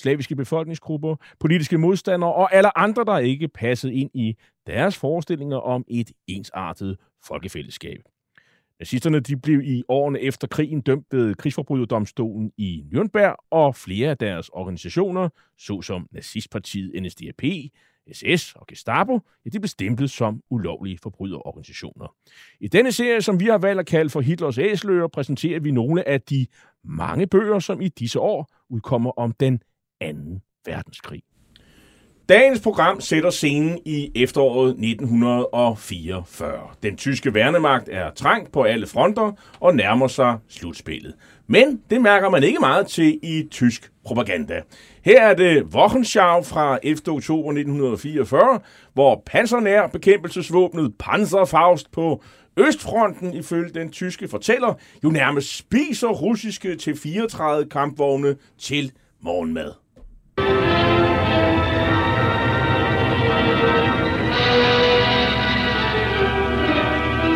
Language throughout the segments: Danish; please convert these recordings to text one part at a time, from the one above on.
slaviske befolkningsgrupper, politiske modstandere og alle andre, der ikke passede ind i deres forestillinger om et ensartet folkefællesskab. Nazisterne de blev i årene efter krigen dømt ved krigsforbryderdomstolen i Nürnberg, og flere af deres organisationer, såsom nazistpartiet NSDAP, SS og Gestapo, ja, de blev stemplet som ulovlige forbryderorganisationer. I denne serie, som vi har valgt at kalde for Hitlers æsløer, præsenterer vi nogle af de mange bøger, som i disse år udkommer om den 2. verdenskrig. Dagens program sætter scenen i efteråret 1944. Den tyske værnemagt er trængt på alle fronter og nærmer sig slutspillet. Men det mærker man ikke meget til i tysk propaganda. Her er det Wochenschau fra 11. oktober 1944, hvor pansernær bekæmpelsesvåbnet Panzerfaust på Østfronten, ifølge den tyske fortæller, jo nærmest spiser russiske T-34 kampvogne til morgenmad.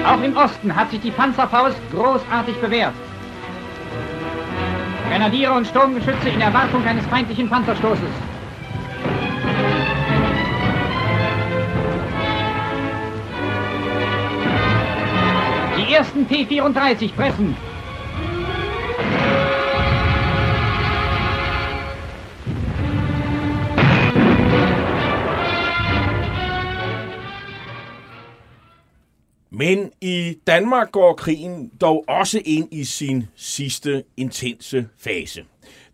Auch im Osten hat sich die Panzerfaust großartig bewährt. Grenadiere und Sturmgeschütze in Erwartung eines feindlichen Panzerstoßes. Die ersten T-34 pressen. Men i Danmark går krigen dog også ind i sin sidste intense fase.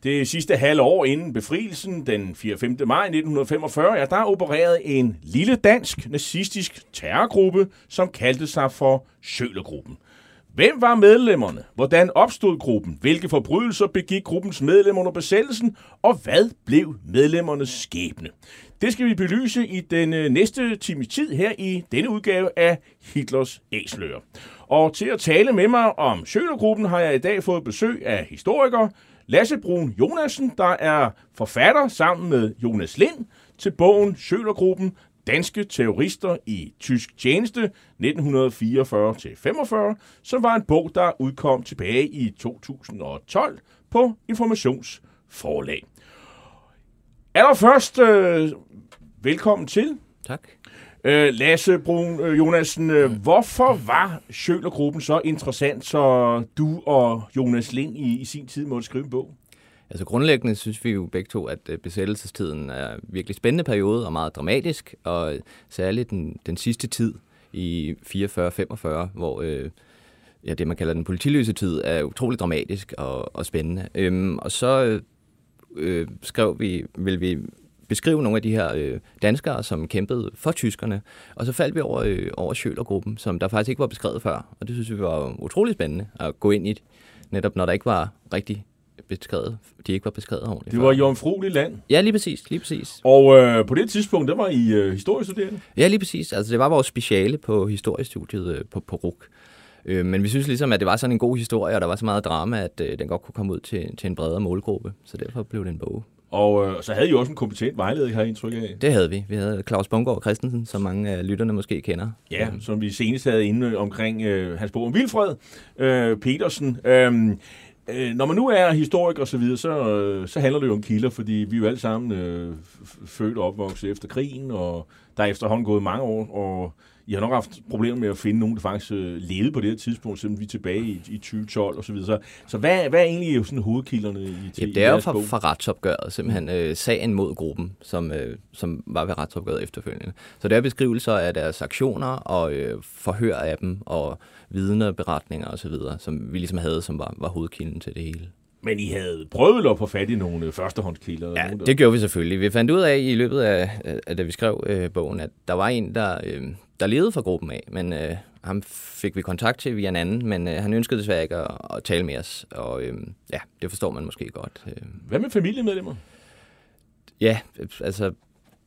Det sidste halve år inden befrielsen, den 4. 5. maj 1945, ja, der opererede en lille dansk nazistisk terrorgruppe, som kaldte sig for Sjølegruppen. Hvem var medlemmerne? Hvordan opstod gruppen? Hvilke forbrydelser begik gruppens medlemmer under besættelsen? Og hvad blev medlemmernes skæbne? Det skal vi belyse i den øh, næste time tid her i denne udgave af Hitlers Æsler. Og til at tale med mig om Sjølergruppen har jeg i dag fået besøg af historiker Lasse Brun Jonasen, der er forfatter sammen med Jonas Lind til bogen Sjølergruppen, Danske terrorister i tysk tjeneste 1944-45, som var en bog, der udkom tilbage i 2012 på Informationsforlag. Allerførst, øh, velkommen til. Tak. Øh, Lasse Brun øh, Jonasen, øh, hvorfor var Sjølergruppen så interessant, så du og Jonas Lind i, i sin tid måtte skrive en bog? Altså grundlæggende synes vi jo begge to, at øh, besættelsestiden er en virkelig spændende periode og meget dramatisk, og øh, særligt den, den sidste tid i 44-45, hvor øh, ja, det, man kalder den politiløse tid, er utrolig dramatisk og, og spændende. Øhm, og så øh, øh, skrev vi, vil vi beskrive nogle af de her øh, danskere, som kæmpede for tyskerne. Og så faldt vi over, øh, over Sjølergruppen, som der faktisk ikke var beskrevet før. Og det synes vi var utrolig spændende at gå ind i, netop når der ikke var rigtig beskrevet, de ikke var beskrevet ordentligt. Det var jomfrueligt land. Ja, lige præcis, lige præcis. Og øh, på det tidspunkt, der var I øh, historiestuderende? Ja, lige præcis. Altså, det var vores speciale på historiestudiet øh, på, på RUK. Øh, men vi synes ligesom, at det var sådan en god historie, og der var så meget drama, at øh, den godt kunne komme ud til, til en bredere målgruppe. Så derfor blev det en bog. Og øh, så havde I også en kompetent vejleder, har I indtryk af? Det havde vi. Vi havde Claus Bungård Christensen, som mange af lytterne måske kender. Ja, som vi senest havde inde omkring øh, hans bog om Vilfred øh, Petersen. Øh, øh, når man nu er historiker og så videre, så, øh, så handler det jo om kilder, fordi vi er jo alle sammen øh, født og opvokset efter krigen, og der er efterhånden gået mange år, og i har nok haft problemer med at finde nogen, der faktisk øh, levede på det her tidspunkt, selvom vi er tilbage i, i 2012 og så videre. Så, så hvad, hvad er egentlig sådan hovedkilderne i, til ja, det er jo fra, fra retsopgøret, simpelthen øh, sagen mod gruppen, som, øh, som var ved retsopgøret efterfølgende. Så det er beskrivelser af deres aktioner og øh, forhør af dem og vidner, beretninger osv., som vi ligesom havde, som var, var hovedkilden til det hele. Men I havde prøvet at få fat i nogle førstehåndskilder? Ja, nogen, der... det gjorde vi selvfølgelig. Vi fandt ud af i løbet af, af da vi skrev øh, bogen, at der var en, der, øh, der levede fra gruppen af, men øh, ham fik vi kontakt til via en anden, men øh, han ønskede desværre ikke at, at tale med os, og øh, ja, det forstår man måske godt. Øh. Hvad med familiemedlemmer? Ja, altså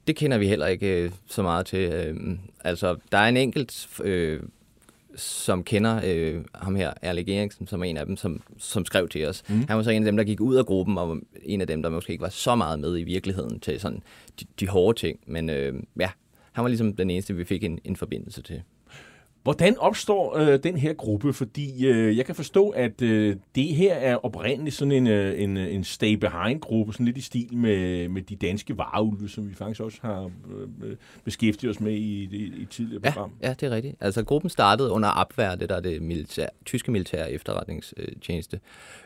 det kender vi heller ikke øh, så meget til. Øh, altså, der er en enkelt, øh, som kender øh, ham her, Erling Eriksen, som er en af dem, som, som skrev til os. Mm. Han var så en af dem, der gik ud af gruppen, og en af dem, der måske ikke var så meget med i virkeligheden til sådan de, de hårde ting. Men øh, ja, han var ligesom den eneste, vi fik en, en forbindelse til. Hvordan opstår øh, den her gruppe? Fordi øh, jeg kan forstå, at øh, det her er oprindeligt sådan en, øh, en, en stay-behind-gruppe, sådan lidt i stil med, med de danske vareulve, som vi faktisk også har øh, beskæftiget os med i, i, i tidligere ja, program. Ja, det er rigtigt. Altså gruppen startede under Abwehr, det der er det militær, tyske militære efterretningstjeneste,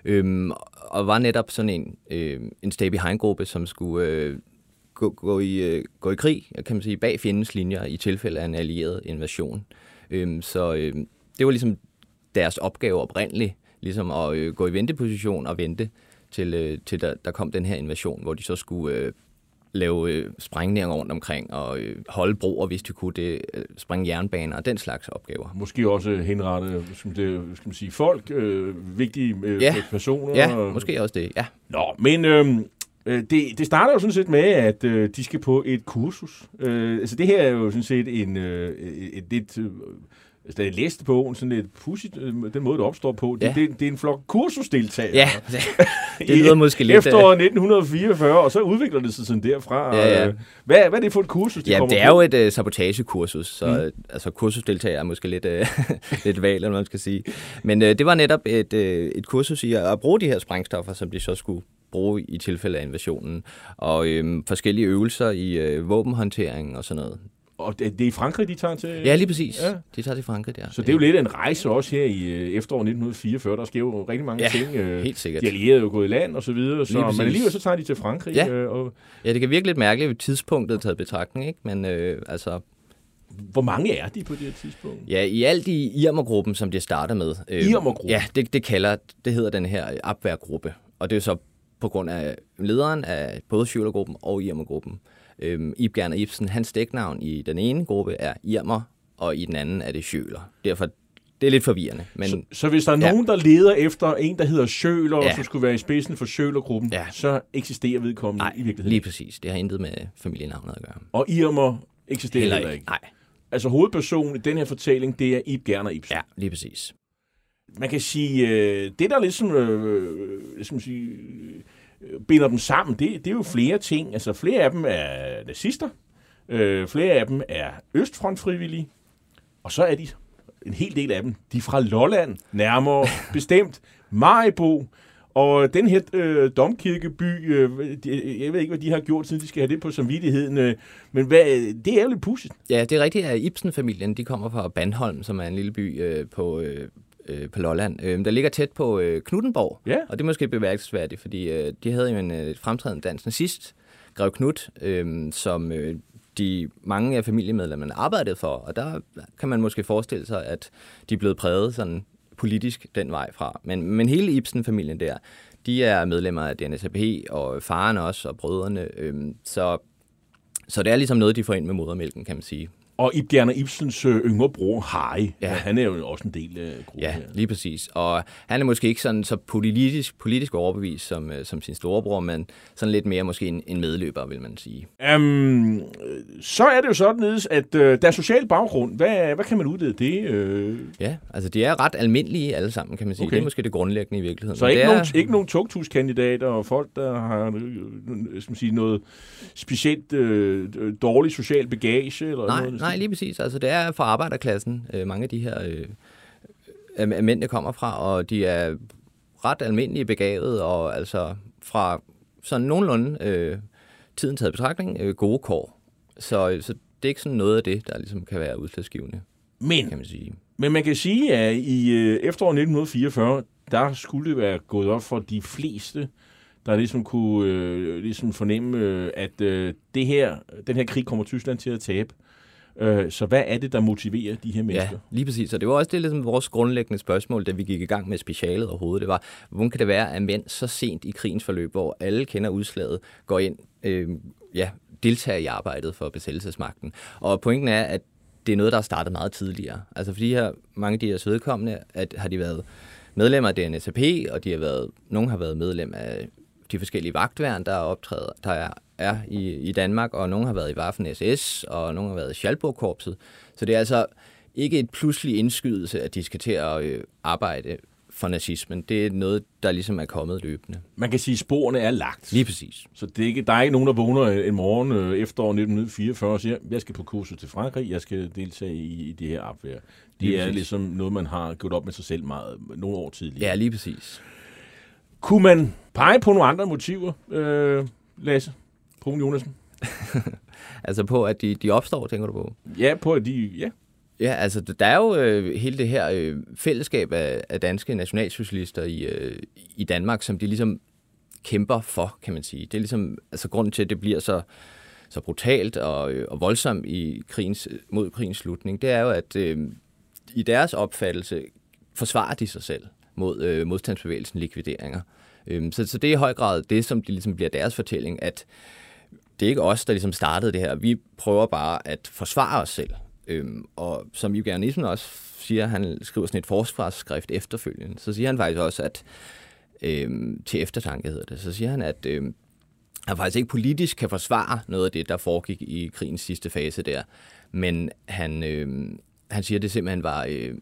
øhm, og var netop sådan en, øh, en stay-behind-gruppe, som skulle... Øh, gå, gå, i, øh, gå i krig, kan man sige, bag fjendens linjer i tilfælde af en allieret invasion. Øhm, så øh, det var ligesom deres opgave oprindeligt, ligesom at øh, gå i venteposition og vente til, øh, til der, der kom den her invasion, hvor de så skulle øh, lave øh, sprængninger rundt omkring og øh, holde broer, hvis de kunne det, øh, springe jernbaner og den slags opgaver. Måske også henrette skal man, det, skal man sige, folk, øh, vigtige øh, ja. personer. Ja, måske også det, ja. Nå, men øhm, øh, det, det starter jo sådan set med, at øh, de skal på et kursus. Øh, altså det her er jo sådan set en, øh, et, lidt... Øh, Altså, da jeg læste bogen, sådan lidt pudsigt, øh, den måde, det opstår på, Ja. det, det, er en flok kursusdeltagere. Ja, det, lyder måske lidt... Efter 1944, og så udvikler det sig sådan derfra. Ja, ja. Øh, Hvad, hvad er det for et kursus, de Ja, kommer det er på? jo et uh, sabotagekursus, så mm. altså kursusdeltager er måske lidt, uh, lidt valg, eller hvad man skal sige. Men uh, det var netop et, uh, et kursus i at, at bruge de her sprængstoffer, som de så skulle bruge i tilfælde af invasionen, og øhm, forskellige øvelser i øh, våbenhåndtering og sådan noget. Og det, det er i Frankrig, de tager til? Ja, lige præcis. Ja. Ja. De tager til Frankrig, der. Så det er jo lidt en rejse også her i øh, efteråret 1944. Der sker jo rigtig mange Ja, ting. Øh, helt sikkert. De allierede er jo gået i land og så videre, så, Lige men alligevel så tager de til Frankrig. Ja. Øh, og Ja, det kan virke lidt mærkeligt ved tidspunktet taget betragtning, ikke? Men øh, altså, hvor mange er de på det her tidspunkt? ja, i alt i Irmer-gruppen, som de starter med. Øh, Irmer-gruppen? Ja, det, det kalder, det hedder den her Abwehr-gruppe. Og det er så på grund af lederen af både Schüler-gruppen og Irmer-gruppen. Øhm, Ib Gerner Ibsen, hans dæknavn i den ene gruppe er Irmer, og i den anden er det Schüler. Derfor, det er lidt forvirrende. Men Så, så hvis der er Ja. nogen, der leder efter en, der hedder Schøler, Ja. som skulle være i spidsen for Schøler-gruppen, Ja. så eksisterer vedkommende nej, i virkeligheden. lige præcis. Det har intet med familienavnet at gøre. Og Irmer eksisterer heller, heller ikke. Nej, Altså hovedpersonen i den her fortælling, det er Ib Gerner Ibsen. ja, lige præcis. Man kan sige, øh, det der ligesom, øh, man sige, øh, binder dem sammen, det, det er jo flere ting. Altså flere af dem er nazister, øh, flere af dem er Østfrontfrivillige, og så er de en hel del af dem, de er fra Lolland, nærmere bestemt Maribo, og den her øh, domkirkeby, øh, de, jeg ved ikke, hvad de har gjort, siden de skal have det på samvittigheden, øh, men hvad, det er jo lidt pudsigt. Ja, det er rigtigt, at Ibsen-familien, de kommer fra Bandholm, som er en lille by øh, på, øh, øh, på Lolland, øh, der ligger tæt på øh, Knuttenborg. Ja. Og det er måske beværkelsesværdigt, fordi øh, de havde jo en øh, fremtrædende dansk nazist, Grev Knut, øh, som øh, de mange af familiemedlemmerne arbejdede for, og der kan man måske forestille sig, at de er blevet præget sådan politisk den vej fra. Men, men hele Ibsen-familien der, de er medlemmer af DNSAP, og faren også, og brødrene, øh, så, så det er ligesom noget, de får ind med modermælken, kan man sige. Og Ib Gerner Ibsens øh, yngre bror, Harry, ja. Han er jo også en del af gruppen Ja, her. lige præcis. Og han er måske ikke sådan så politisk, politisk overbevist som, øh, som sin storebror, men sådan lidt mere måske en, en medløber, vil man sige. Um, så er det jo sådan, at øh, der er social baggrund. Hvad, hvad kan man udlede det? Øh, Ja, altså de er ret almindelige alle sammen, kan man sige. Okay. Det er måske det grundlæggende i virkeligheden. så ikke, det nogen, er, ikke nogen tugthuskandidater og folk, der har øh, skal man sige, noget specielt øh, dårlig social bagage? Eller Nej, noget? Nej, lige præcis. Altså det er fra arbejderklassen, øh, mange af de her øh, øh, mænd, der kommer fra, og de er ret almindelige begavet, og altså fra sådan nogenlunde øh, tiden taget betragtning, øh, gode kår. Så, så det er ikke sådan noget af det, der ligesom kan være udslagsgivende, Men, kan man sige. men man kan sige, at i øh, efteråret 1944, der skulle det være gået op for de fleste, der ligesom kunne øh, ligesom fornemme, øh, at øh, det her, den her krig kommer Tyskland til at tabe. Øh, så hvad er det, der motiverer de her mennesker? Ja, lige præcis. Og det var også det, ligesom vores grundlæggende spørgsmål, da vi gik i gang med specialet overhovedet. Det var, hvordan kan det være, at mænd så sent i krigens forløb, hvor alle kender udslaget, går ind, øh, ja, deltager i arbejdet for besættelsesmagten. Og pointen er, at det er noget, der er startet meget tidligere. Altså fordi her, mange af de her vedkommende, at har de været medlemmer af DNSAP, og de har været, nogle har været medlem af de forskellige vagtværn, der optræder, der er, er i, i Danmark, og nogle har været i Waffen SS, og nogle har været i Schalburg-korpset. Så det er altså ikke et pludselig indskydelse, at de skal til at øh, arbejde for nazismen. Det er noget, der ligesom er kommet løbende. Man kan sige, at sporene er lagt. Lige præcis. Så det er ikke, der er ikke nogen, der vågner en morgen øh, efter 1944 og siger, jeg skal på kursus til Frankrig, jeg skal deltage i, i det her opvær. Det Lige er præcis. ligesom noget, man har gjort op med sig selv meget, nogle år tidligere. Ja, lige præcis. Kunne man pege på nogle andre motiver, øh, Lasse? Brun Jonasen? Altså på, at de, de opstår, tænker du på? Ja, på at de... Ja. Ja, altså der er jo øh, hele det her øh, fællesskab af, af danske nationalsocialister i, øh, i Danmark, som de ligesom kæmper for, kan man sige. Det er ligesom altså grunden til, at det bliver så, så brutalt og, øh, og voldsomt i krigens, mod krigens slutning, det er jo, at øh, i deres opfattelse forsvarer de sig selv mod øh, modstandsbevægelsen likvideringer. Øhm, så, så det er i høj grad det, som de ligesom bliver deres fortælling, at det er ikke os, der ligesom startede det her. Vi prøver bare at forsvare os selv. Øhm, og som Jürgen Nielsen også siger, han skriver sådan et forsvarsskrift efterfølgende, så siger han faktisk også, at øhm, til eftertanke hedder det, så siger han, at øhm, han faktisk ikke politisk kan forsvare noget af det, der foregik i krigens sidste fase der, men han, øhm, han siger, at det simpelthen var, øh,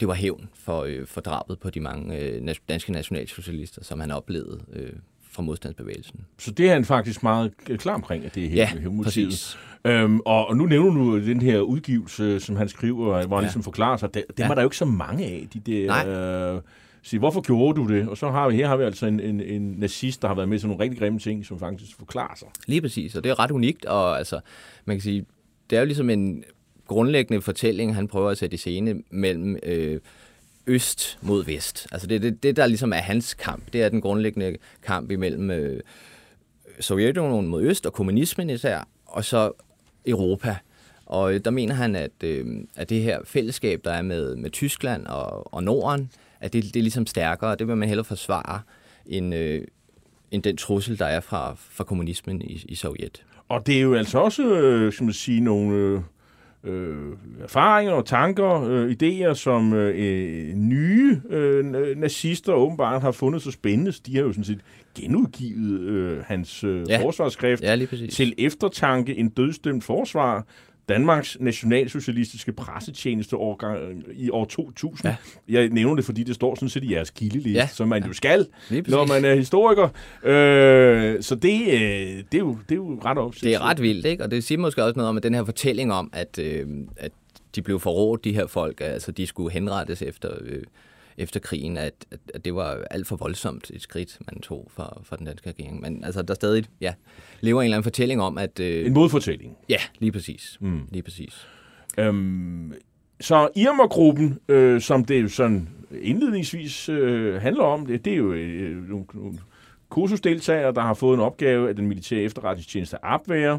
det var hævn for, øh, for drabet på de mange øh, danske nationalsocialister, som han oplevede øh, fra modstandsbevægelsen. Så det er han faktisk meget klar omkring, at det er Ja, hele motivet. præcis. Øhm, og, og nu nævner du den her udgivelse, som han skriver, hvor han Ja. ligesom forklarer sig. Det, dem Ja. er der jo ikke så mange af, de der... Nej. Øh, sige, hvorfor gjorde du det? Og så har vi, her har vi altså en, en, en nazist, der har været med til nogle rigtig grimme ting, som faktisk forklarer sig. Lige præcis, og det er ret unikt, og altså, man kan sige, det er jo ligesom en grundlæggende fortælling, han prøver at sætte i scene mellem øh, øst mod vest. Altså det, det, det, der ligesom er hans kamp, det er den grundlæggende kamp imellem øh, Sovjetunionen mod øst, og kommunismen især, og så Europa. Og øh, der mener han, at, øh, at det her fællesskab, der er med, med Tyskland og, og Norden, at det, det er ligesom stærkere, og det vil man hellere forsvare, end, øh, end den trussel, der er fra, fra kommunismen i, i Sovjet. Og det er jo altså også, øh, skal man sige, nogle øh, øh, erfaringer og tanker, øh, idéer, som øh, nye øh, nazister åbenbart har fundet så spændende. De har jo sådan set genudgivet øh, hans øh, Ja. forsvarsskrift Ja, til eftertanke en dødstemt forsvar. Danmarks nationalsocialistiske pressetjeneste årgang, i år 2000. Ja. Jeg nævner det, fordi det står sådan set i jeres kildeliste, Ja. som man jo skal, når man er historiker. Øh, så det, øh, det, er jo, det er jo ret opsigtsvækkende. Det er ret vildt, ikke? Og det siger måske også noget om, at den her fortælling om, at, øh, at de blev forrådt, de her folk, altså de skulle henrettes efter, øh, efter krigen, at, at, det var alt for voldsomt et skridt, man tog for, for den danske regering. Men altså, der stadig ja, lever en eller anden fortælling om, at... Øh, En modfortælling. ja, lige præcis. Mm. Lige præcis. Øhm, så Irma-gruppen, øh, som det jo sådan indledningsvis øh, handler om, det, det er jo øh, nogle, nogle kursusdeltagere, der har fået en opgave af den militære efterretningstjeneste Abwehr,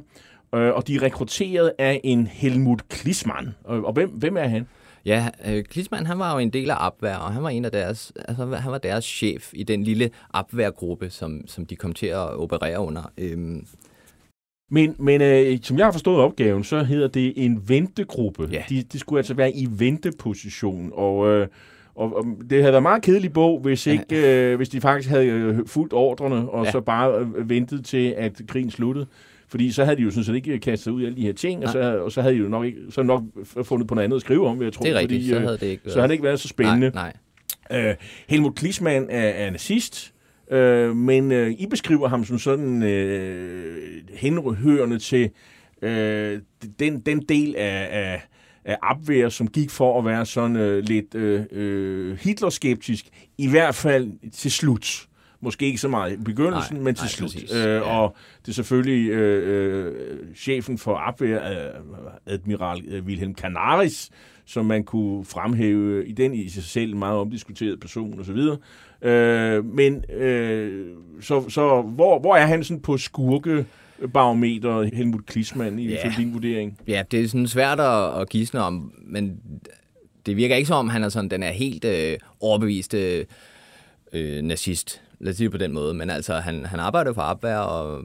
øh, og de er rekrutteret af en Helmut Klisman. Og, og hvem, hvem er han? Ja, øh, Klinsmann, han var jo en del af Abwehr, og han var en af deres, altså, han var deres chef i den lille Abwehr-gruppe, som, som de kom til at operere under. Øhm, Men, men øh, som jeg har forstået opgaven, så hedder det en ventegruppe. Ja. De, de skulle altså være i venteposition, og, øh, og, og det havde været meget kedelig bog, hvis, Ja. ikke, øh, hvis de faktisk havde øh, fulgt ordrene, og Ja. så bare øh, ventet til, at krigen sluttede. Fordi så havde de jo sådan set ikke kastet sig ud i alle de her ting, og så, og så havde de jo nok, ikke, så nok fundet på noget andet at skrive om, vil jeg tro. det er rigtigt, fordi, så øh, havde det ikke været... så havde det ikke været så spændende. Nej, nej. Øh, Helmut Klisman er, er nazist, øh, men øh, I beskriver ham som sådan øh, henhørende til øh, den, den del af, af, af Abwehr, som gik for at være sådan øh, lidt øh, øh, Hitler-skeptisk, i hvert fald til slut. Måske ikke så meget i begyndelsen, Nej, men til nej, slut. præcis. Øh, Ja. Og det er selvfølgelig øh, øh, chefen for Abwehr, øh, admiral øh, Wilhelm Canaris, som man kunne fremhæve i den i sig selv meget omdiskuteret person osv. Øh, men øh, så, så hvor, hvor er han sådan på skurkebarometer, Helmut Klisman, i Ja. din vurdering? Ja, det er sådan svært at, at gisne om, men det virker ikke som om, han er sådan, den er helt øh, overbevist øh, øh, nazist. Lad os sige det på den måde. Men altså, han, han arbejder for Abwehr og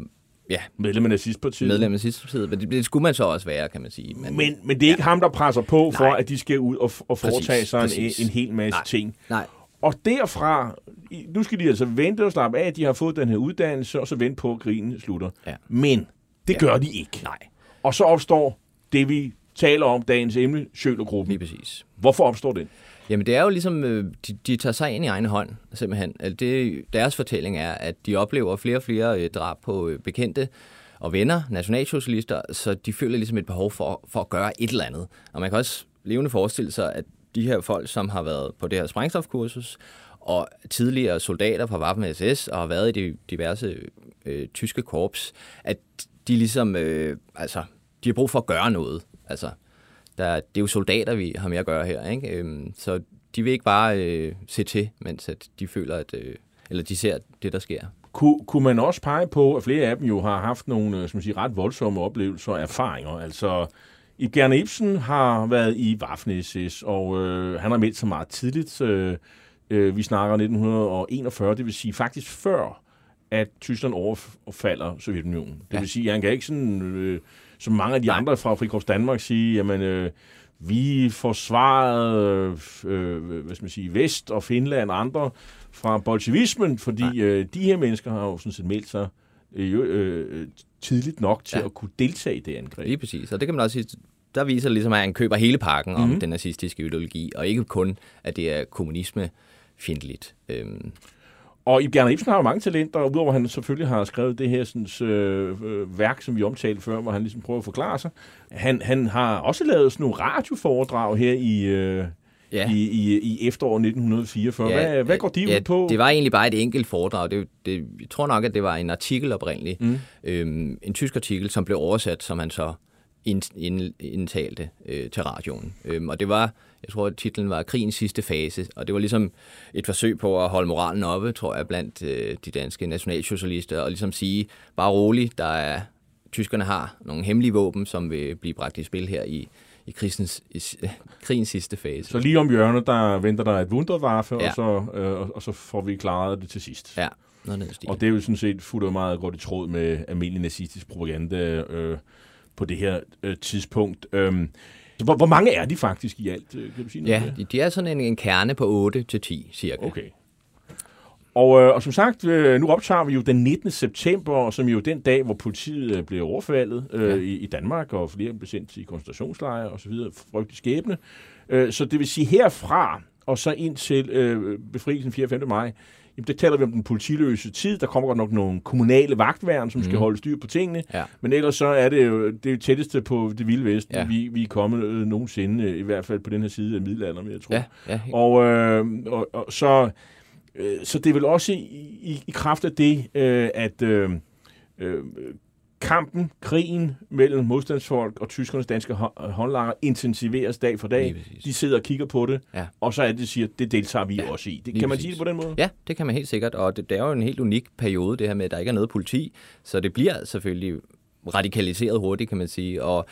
ja, Medlem af nazistpartiet. medlem af nazistpartiet. Men det, det skulle man så også være, kan man sige. Men, Men, men det er ikke ja. ham, der presser på for, Nej. at de skal ud og, og foretage Præcis, sig en, præcis. en hel masse Nej. ting. Nej, Og derfra, nu skal de altså vente og slappe af, at de har fået den her uddannelse, og så vente på, at krigen slutter. Ja. Men det Ja. gør de ikke. Nej, Og så opstår det, vi taler om, dagens emne, Sjølergruppen. lige præcis. Hvorfor opstår den? Jamen det er jo ligesom, øh, de, de tager sig ind i egen hånd, simpelthen. Altså, det, deres fortælling er, at de oplever flere og flere øh, drab på øh, bekendte og venner, nationalsocialister, så de føler ligesom et behov for, for at gøre et eller andet. Og man kan også levende forestille sig, at de her folk, som har været på det her sprængstofkursus, og tidligere soldater fra Waffen SS og har været i de diverse øh, tyske korps, at de ligesom, øh, altså, de har brug for at gøre noget. Altså, der, det er jo soldater, vi har med at gøre her, ikke? Øhm, så de vil ikke bare øh, se til, mens at de føler, at, øh, eller de ser det, der sker. Kunne, kunne man også pege på, at flere af dem jo har haft nogle øh, som siger, ret voldsomme oplevelser og erfaringer? Altså, Ibgerne Ibsen har været i Waffen-SS, og øh, han har meldt sig meget tidligt. Øh, øh, vi snakker 1941, det vil sige faktisk før, at Tyskland overfalder Sovjetunionen. Det Ja. vil sige, at han kan ikke sådan, øh, som mange af de Nej. andre fra Frikorps Danmark sige, jamen, øh, vi forsvarede øh, hvad skal man sige, Vest og Finland og andre fra bolsjevismen, fordi øh, de her mennesker har jo sådan set meldt sig øh, jo, øh, tidligt nok til Ja. at kunne deltage i det angreb. Lige præcis. Og det kan man også sige, der viser det ligesom, at han køber hele pakken mm-hmm. om den nazistiske ideologi, og ikke kun, at det er kommunisme fjendtligt. Øhm, Og Ib Gerner Ibsen har jo mange talenter, og udover at han selvfølgelig har skrevet det her sådan, øh, øh, værk, som vi omtalte før, hvor han ligesom prøver at forklare sig. Han, han har også lavet sådan nogle radioforedrag her i, øh, ja. i, i, i efteråret 1944. Ja, hvad, hvad går de ja, ud på? Det var egentlig bare et enkelt foredrag. Det, det, jeg tror nok, at det var en artikel oprindeligt. Mm. Øhm, en tysk artikel, som blev oversat, som han så ind, indtalte øh, til radioen. Øhm, og det var, jeg tror, at titlen var Krigens sidste fase. Og det var ligesom et forsøg på at holde moralen oppe, tror jeg, blandt øh, de danske nationalsocialister. Og ligesom sige, bare rolig, der er, tyskerne har nogle hemmelige våben, som vil blive bragt i spil her i, i krigens, i, krigens sidste fase. Så lige om hjørnet, der venter der et wunderwaffe, ja. Og, så, øh, og- så får vi klaret det til sidst. Ja, noget. Og det er jo sådan set fuldt meget godt i tråd med almindelig nazistisk propaganda øh, på det her øh, tidspunkt. Øhm, så hvor, hvor mange er de faktisk i alt? øh, Kan du sige noget Ja, det? de, de er sådan en, en kerne på 8 til 10 cirka. Okay. Og, øh, og som sagt, øh, nu optager vi jo den 19. september, som jo den dag, hvor politiet øh, blev overfaldet øh, Ja. i, i Danmark, og flere blev sendt i koncentrationslejre og så videre, frygtelig skæbne. Øh, så det vil sige herfra, og så ind til øh, befrielsen 4. 5. maj, jamen, der taler vi om den politiløse tid. Der kommer godt nok nogle kommunale vagtværn, som skal Mhm. holde styr på tingene. Ja. Men ellers så er det jo det tætteste på det vilde vest, Ja. vi, vi er kommet øh, nogensinde, i hvert fald på den her side af middelalderen, jeg tro. Ja, ja, Og, øh, og, og så, øh, så det er vel også i, i, i kraft af det, øh, at øh, øh, kampen, krigen mellem modstandsfolk og tyskernes danske hå- håndlanger intensiveres dag for dag. De sidder og kigger på det, Ja. og så er det, de siger, det deltager vi Ja, også i. Det, kan man præcis. sige det på den måde? Ja, det kan man helt sikkert, og det, det er jo en helt unik periode, det her med, at der ikke er noget politi, så det bliver selvfølgelig radikaliseret hurtigt, kan man sige, og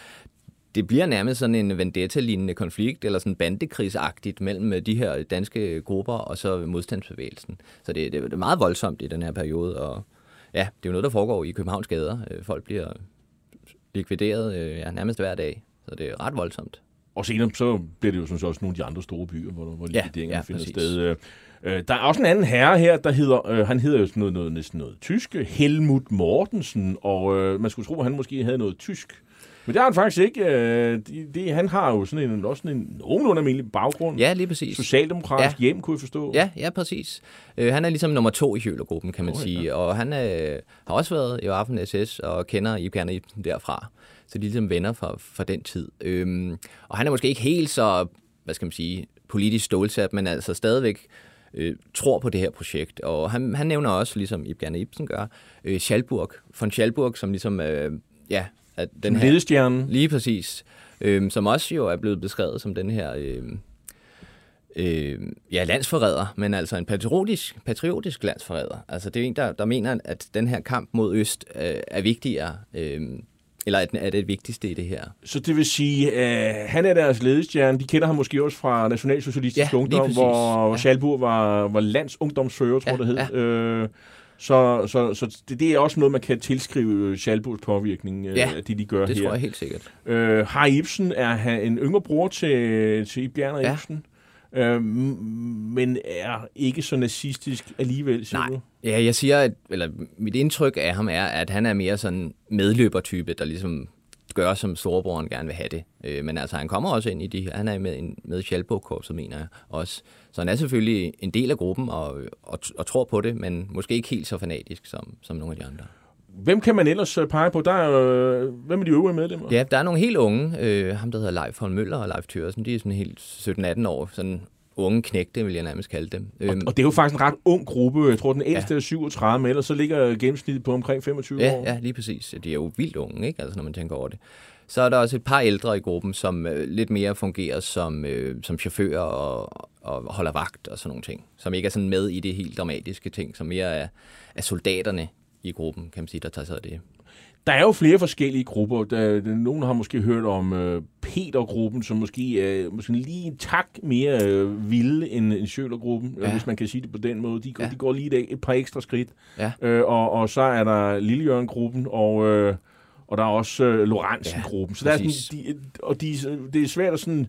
det bliver nærmest sådan en vendetta-lignende konflikt, eller sådan bandekrigsagtigt mellem øh, de her danske grupper og så modstandsbevægelsen. Så det, det, det er meget voldsomt i den her periode, og ja, det er jo noget, der foregår i Københavns gader. Øh, Folk bliver likvideret øh, ja, nærmest hver dag, så det er ret voldsomt. Og senere så bliver det jo sådan også nogle af de andre store byer, hvor, hvor Ja, likvideringer ja, finder præcis. sted. Øh, der er også en anden herre her, der hedder, øh, han hedder jo sådan noget, noget, næsten noget tysk, Helmut Mortensen, og øh, man skulle tro, at han måske havde noget tysk. Men det har han faktisk ikke. Øh, det, det, han har jo sådan en, også sådan en nogenlunde almindelig baggrund. Ja, lige præcis. Socialdemokratisk ja. hjem, kunne jeg forstå. Ja, ja, præcis. Øh, han er ligesom nummer to i Hølergruppen, kan man oh, ja. sige. Og han øh, har også været i Waffen SS og kender Ib Kerner Ibsen derfra. Så de er ligesom venner fra, fra den tid. Øhm, og han er måske ikke helt så, hvad skal man sige, politisk stålsat, men altså stadigvæk øh, tror på det her projekt. Og han, han nævner også, ligesom Ib Kerner Ibsen gør, øh, Schalburg. Von Schalburg, som ligesom, øh, ja, at den her... Ledestjernen. Lige præcis. Øhm, som også jo er blevet beskrevet som den her øh, øh, ja, landsforræder, men altså en patriotisk, patriotisk landsforræder. Altså det er en, der, der mener, at den her kamp mod Øst øh, er vigtigere, øh, eller at den er det vigtigste i det her. Så det vil sige, at øh, han er deres ledestjerne. De kender ham måske også fra Nationalsocialistisk Ja, Ungdom, hvor Ja. Schalburg var, var landsungdomsfører, tror Ja, det hed. Øh, så så, så det, det er også noget, man kan tilskrive Schalburgs påvirkning, øh, Ja, af det de gør Det her. tror jeg helt sikkert. Øh, Harry Ibsen er en yngre bror til, til Ib Bjerner Ja. Ibsen. øh, men er ikke så nazistisk alligevel, siger Nej. du? Ja, jeg siger, at, eller mit indtryk af ham er, at han er mere sådan medløbertype, der ligesom gør, som storebroren gerne vil have det. Øh, men altså, han kommer også ind i de han er med, med i Schalburg-korpset, mener jeg også. Så han er selvfølgelig en del af gruppen og, og, og tror på det, men måske ikke helt så fanatisk som, som nogle af de andre. Hvem kan man ellers øh, pege på? Der er, øh, hvem er de øvrige medlemmer? Ja, der er nogle helt unge. Øh, ham, der hedder Leif Holm Møller og Leif Thørsen, de er sådan helt 17-18 år. Sådan unge knægte, vil jeg nærmest kalde dem. Og, og det er jo faktisk en ret ung gruppe. Jeg tror, den ældste ja. er 37, men ellers så ligger gennemsnittet på omkring 25 ja, år. Ja, lige præcis. De er jo vildt unge, ikke? Altså, når man tænker over det. Så er der også et par ældre i gruppen, som øh, lidt mere fungerer som, øh, som chauffører og, og holder vagt og sådan nogle ting. Som ikke er sådan med i det helt dramatiske ting, som mere er, er soldaterne i gruppen, kan man sige, der tager sig af det. Der er jo flere forskellige grupper. Der, nogen har måske hørt om øh, Peter-gruppen, som måske er måske lige en tak mere øh, vilde end, end Schøler-gruppen, ja. hvis man kan sige det på den måde. De, ja. de går lige et, et par ekstra skridt. Ja. Øh, og, og så er der Lillejørgen-gruppen, og, øh, og der er også øh, Lorentzen-gruppen. så der er sådan, de, og de, det er svært at sådan...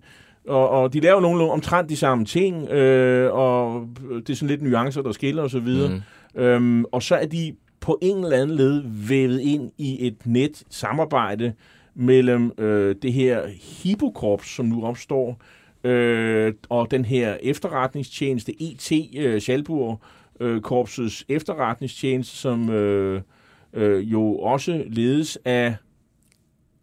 Og, og de laver nogle omtrent de samme ting, øh, og det er sådan lidt nuancer, der skiller osv. Mm. Øhm, og så er de på en eller anden led vævet ind i et net samarbejde mellem øh, det her Hibokorps, som nu opstår, øh, og den her efterretningstjeneste, ET øh, Schalburg øh, Korpsets efterretningstjeneste, som øh, øh, jo også ledes af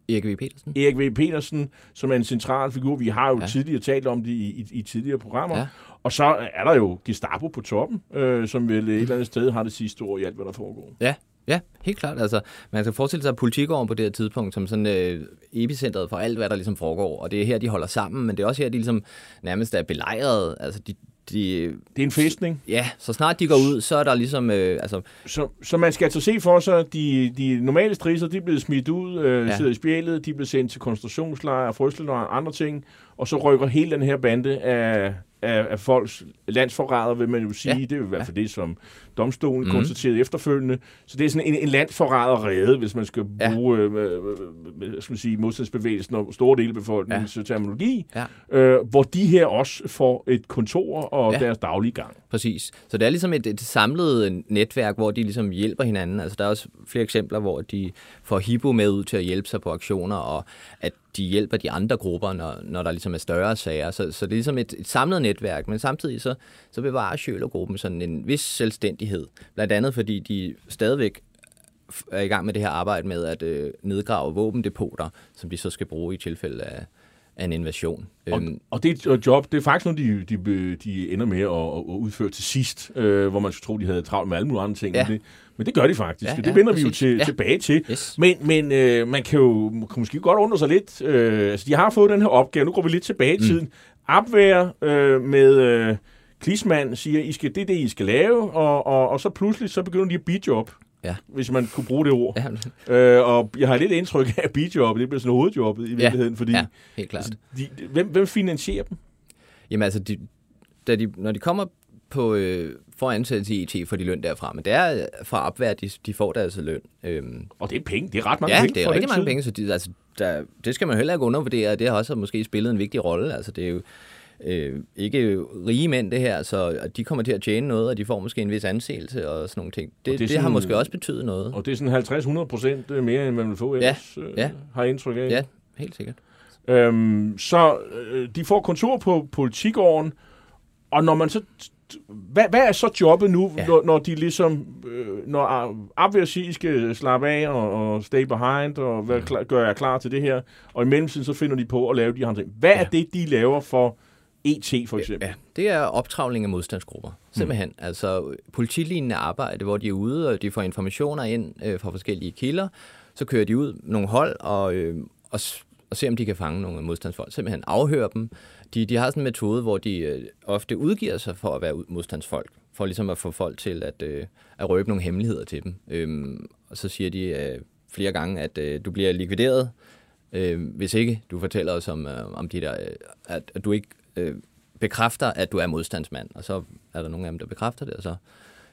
Erik V. Petersen. Erik V. Petersen, som er en central figur. Vi har jo ja. tidligere talt om det i, i, i tidligere programmer. Ja. Og så er der jo Gestapo på toppen, øh, som vel et eller andet sted har det sidste ord i alt, hvad der foregår. Ja, ja, helt klart. Altså, man kan forestille sig politigården på det her tidspunkt som sådan øh, epicentret for alt, hvad der ligesom foregår. Og det er her, de holder sammen, men det er også her, de ligesom nærmest er belejret. Altså, de, de, det er en festning. Ja, så snart de går ud, så er der ligesom... Øh, altså... så, så man skal altså se for sig, at de, de normale striser, de er blevet smidt ud, øh, ja. sidder i spjælet, de er blevet sendt til koncentrationslejre, frøstelejre og andre ting, og så rykker hele den her bande af, af, af folks landsforræder, vil man jo sige. Ja. Det er jo i hvert fald ja. det, som domstolen mm. konstaterede efterfølgende. Så det er sådan en, en landsforræder redde, hvis man skal bruge ja. øh, øh, skal man sige, modstandsbevægelsen og store dele af befolkningens ja. terminologi, ja. øh, hvor de her også får et kontor og ja. deres daglige gang. Præcis. Så det er ligesom et, et samlet netværk, hvor de ligesom hjælper hinanden. Altså der er også flere eksempler, hvor de får Hibo med ud til at hjælpe sig på aktioner, og at de hjælper de andre grupper, når, når der ligesom er større sager. Så, så det er ligesom et, et samlet netværk, men samtidig så, så bevarer Sjølergruppen sådan en vis selvstændighed. Blandt andet fordi de stadigvæk er i gang med det her arbejde med at øh, nedgrave våbendepoter, som de så skal bruge i tilfælde af, af en invasion. Og, øhm, og det job, det er faktisk noget, de, de, de ender med at, at udføre til sidst, øh, hvor man skulle tro, de havde travlt med alle mulige andre ting. Ja. Men, det, men det gør de faktisk, ja, ja, det vender præcis. vi jo til, ja. tilbage til. Yes. Men, men øh, man kan jo kan måske godt undre sig lidt. Øh, altså, de har fået den her opgave, nu går vi lidt tilbage i mm. tiden. Abwehr øh, med... Øh, Klisman siger, I skal, det er det, I skal lave, og, og, og så pludselig så begynder de at bidjob. Ja. Hvis man kunne bruge det ord. Ja. Øh, og jeg har lidt indtryk af, at bidjobbet, det bliver sådan hovedjobbet i virkeligheden, fordi ja, helt klart. Altså, de, hvem, hvem finansierer dem? Jamen altså, de, da de, når de kommer på, øh, for ansættelse i IT, for de løn derfra, men det er fra opvær, de, de får deres løn. Øhm. Og det er penge, det er ret mange ja, penge. det er rigtig mange penge, så de, altså, der, det skal man heller ikke undervurdere, det har også måske spillet en vigtig rolle. Altså, det er jo øh, ikke rige mænd det her, så de kommer til at tjene noget, og de får måske en vis anseelse og sådan nogle ting. Det, det, det sådan, har måske også betydet noget. Og det er sådan 50-100 procent mere, end man vil få ellers, ja, øh, ja. har indtryk af. Ja, helt sikkert. Øhm, så øh, de får kontor på politikåren, og når man så hvad, hvad er så jobbet nu, ja. når, når de ligesom, øh, når Abwehr siger, I skal slappe af og, og stay behind, og hvad, klar, gør jeg klar til det her, og i mellemtiden så finder de på at lave de her ting. Hvad ja. er det, de laver for ET for eksempel? Ja, det er optravling af modstandsgrupper. Simpelthen. Mm. Altså politilignende arbejde, hvor de er ude, og de får informationer ind øh, fra forskellige kilder. Så kører de ud nogle hold og, øh, og, og ser, om de kan fange nogle modstandsfolk. Simpelthen afhøre dem. De, de har sådan en metode, hvor de øh, ofte udgiver sig for at være modstandsfolk. For ligesom at få folk til at, øh, at røbe nogle hemmeligheder til dem. Øhm, og så siger de øh, flere gange, at øh, du bliver likvideret, øh, hvis ikke du fortæller os om, øh, om de der, øh, at, at du ikke øh, bekræfter, at du er modstandsmand. Og så er der nogle af dem, der bekræfter det, og så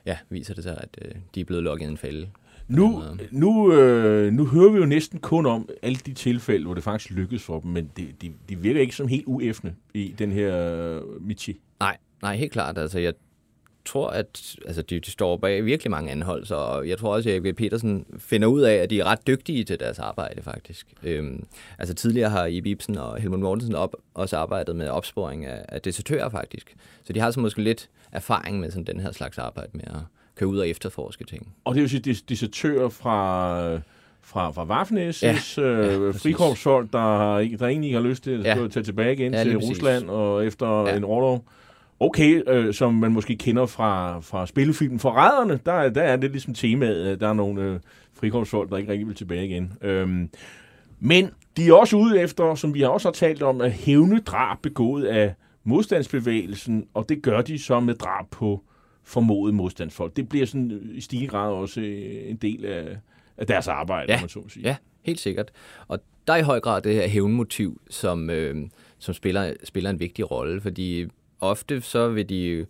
ja, viser det sig, at øh, de er blevet lukket i en fælde. Nu, nu, øh, nu hører vi jo næsten kun om alle de tilfælde, hvor det faktisk lykkes for dem, men det, de, de virker ikke som helt uæfne i den her øh, Michi. Nej, nej, helt klart. Altså, jeg tror, at altså, de, de står bag virkelig mange anholdelser, og jeg tror også, at Erik Petersen finder ud af, at de er ret dygtige til deres arbejde, faktisk. Øhm, altså tidligere har Ibe Ibsen og Helmut Mortensen op, også arbejdet med opsporing af, af desertører, faktisk. Så de har så måske lidt erfaring med sådan den her slags arbejde med at køre ud og efterforske ting. Og det vil sige, dis- desertører fra, fra, fra Waffen-SS, ja, øh, præcis. frikorpsfolk, der, der egentlig ikke har lyst til at Ja. ja. tage tilbage igen Ja, ja, til. Rusland og efter Ja. ja. en overlov. Okay, øh, som man måske kender fra, fra spillefilmen Forræderne, der, er- der er det ligesom temaet, der er nogle øh, frikorpsfolk, der ikke rigtig vil tilbage igen. Øhm, men de er også ude efter, som vi også har talt om, at hævne drab begået af modstandsbevægelsen, og det gør de så med drab på formodet modstandsfolk. Det bliver sådan øh, i stigende grad også øh, en del af, af deres arbejde, Ja. man så sige. Ja, helt sikkert. Og der er i høj grad det her hævnmotiv, som, øh, som spiller, spiller en vigtig rolle, fordi ofte så vil de,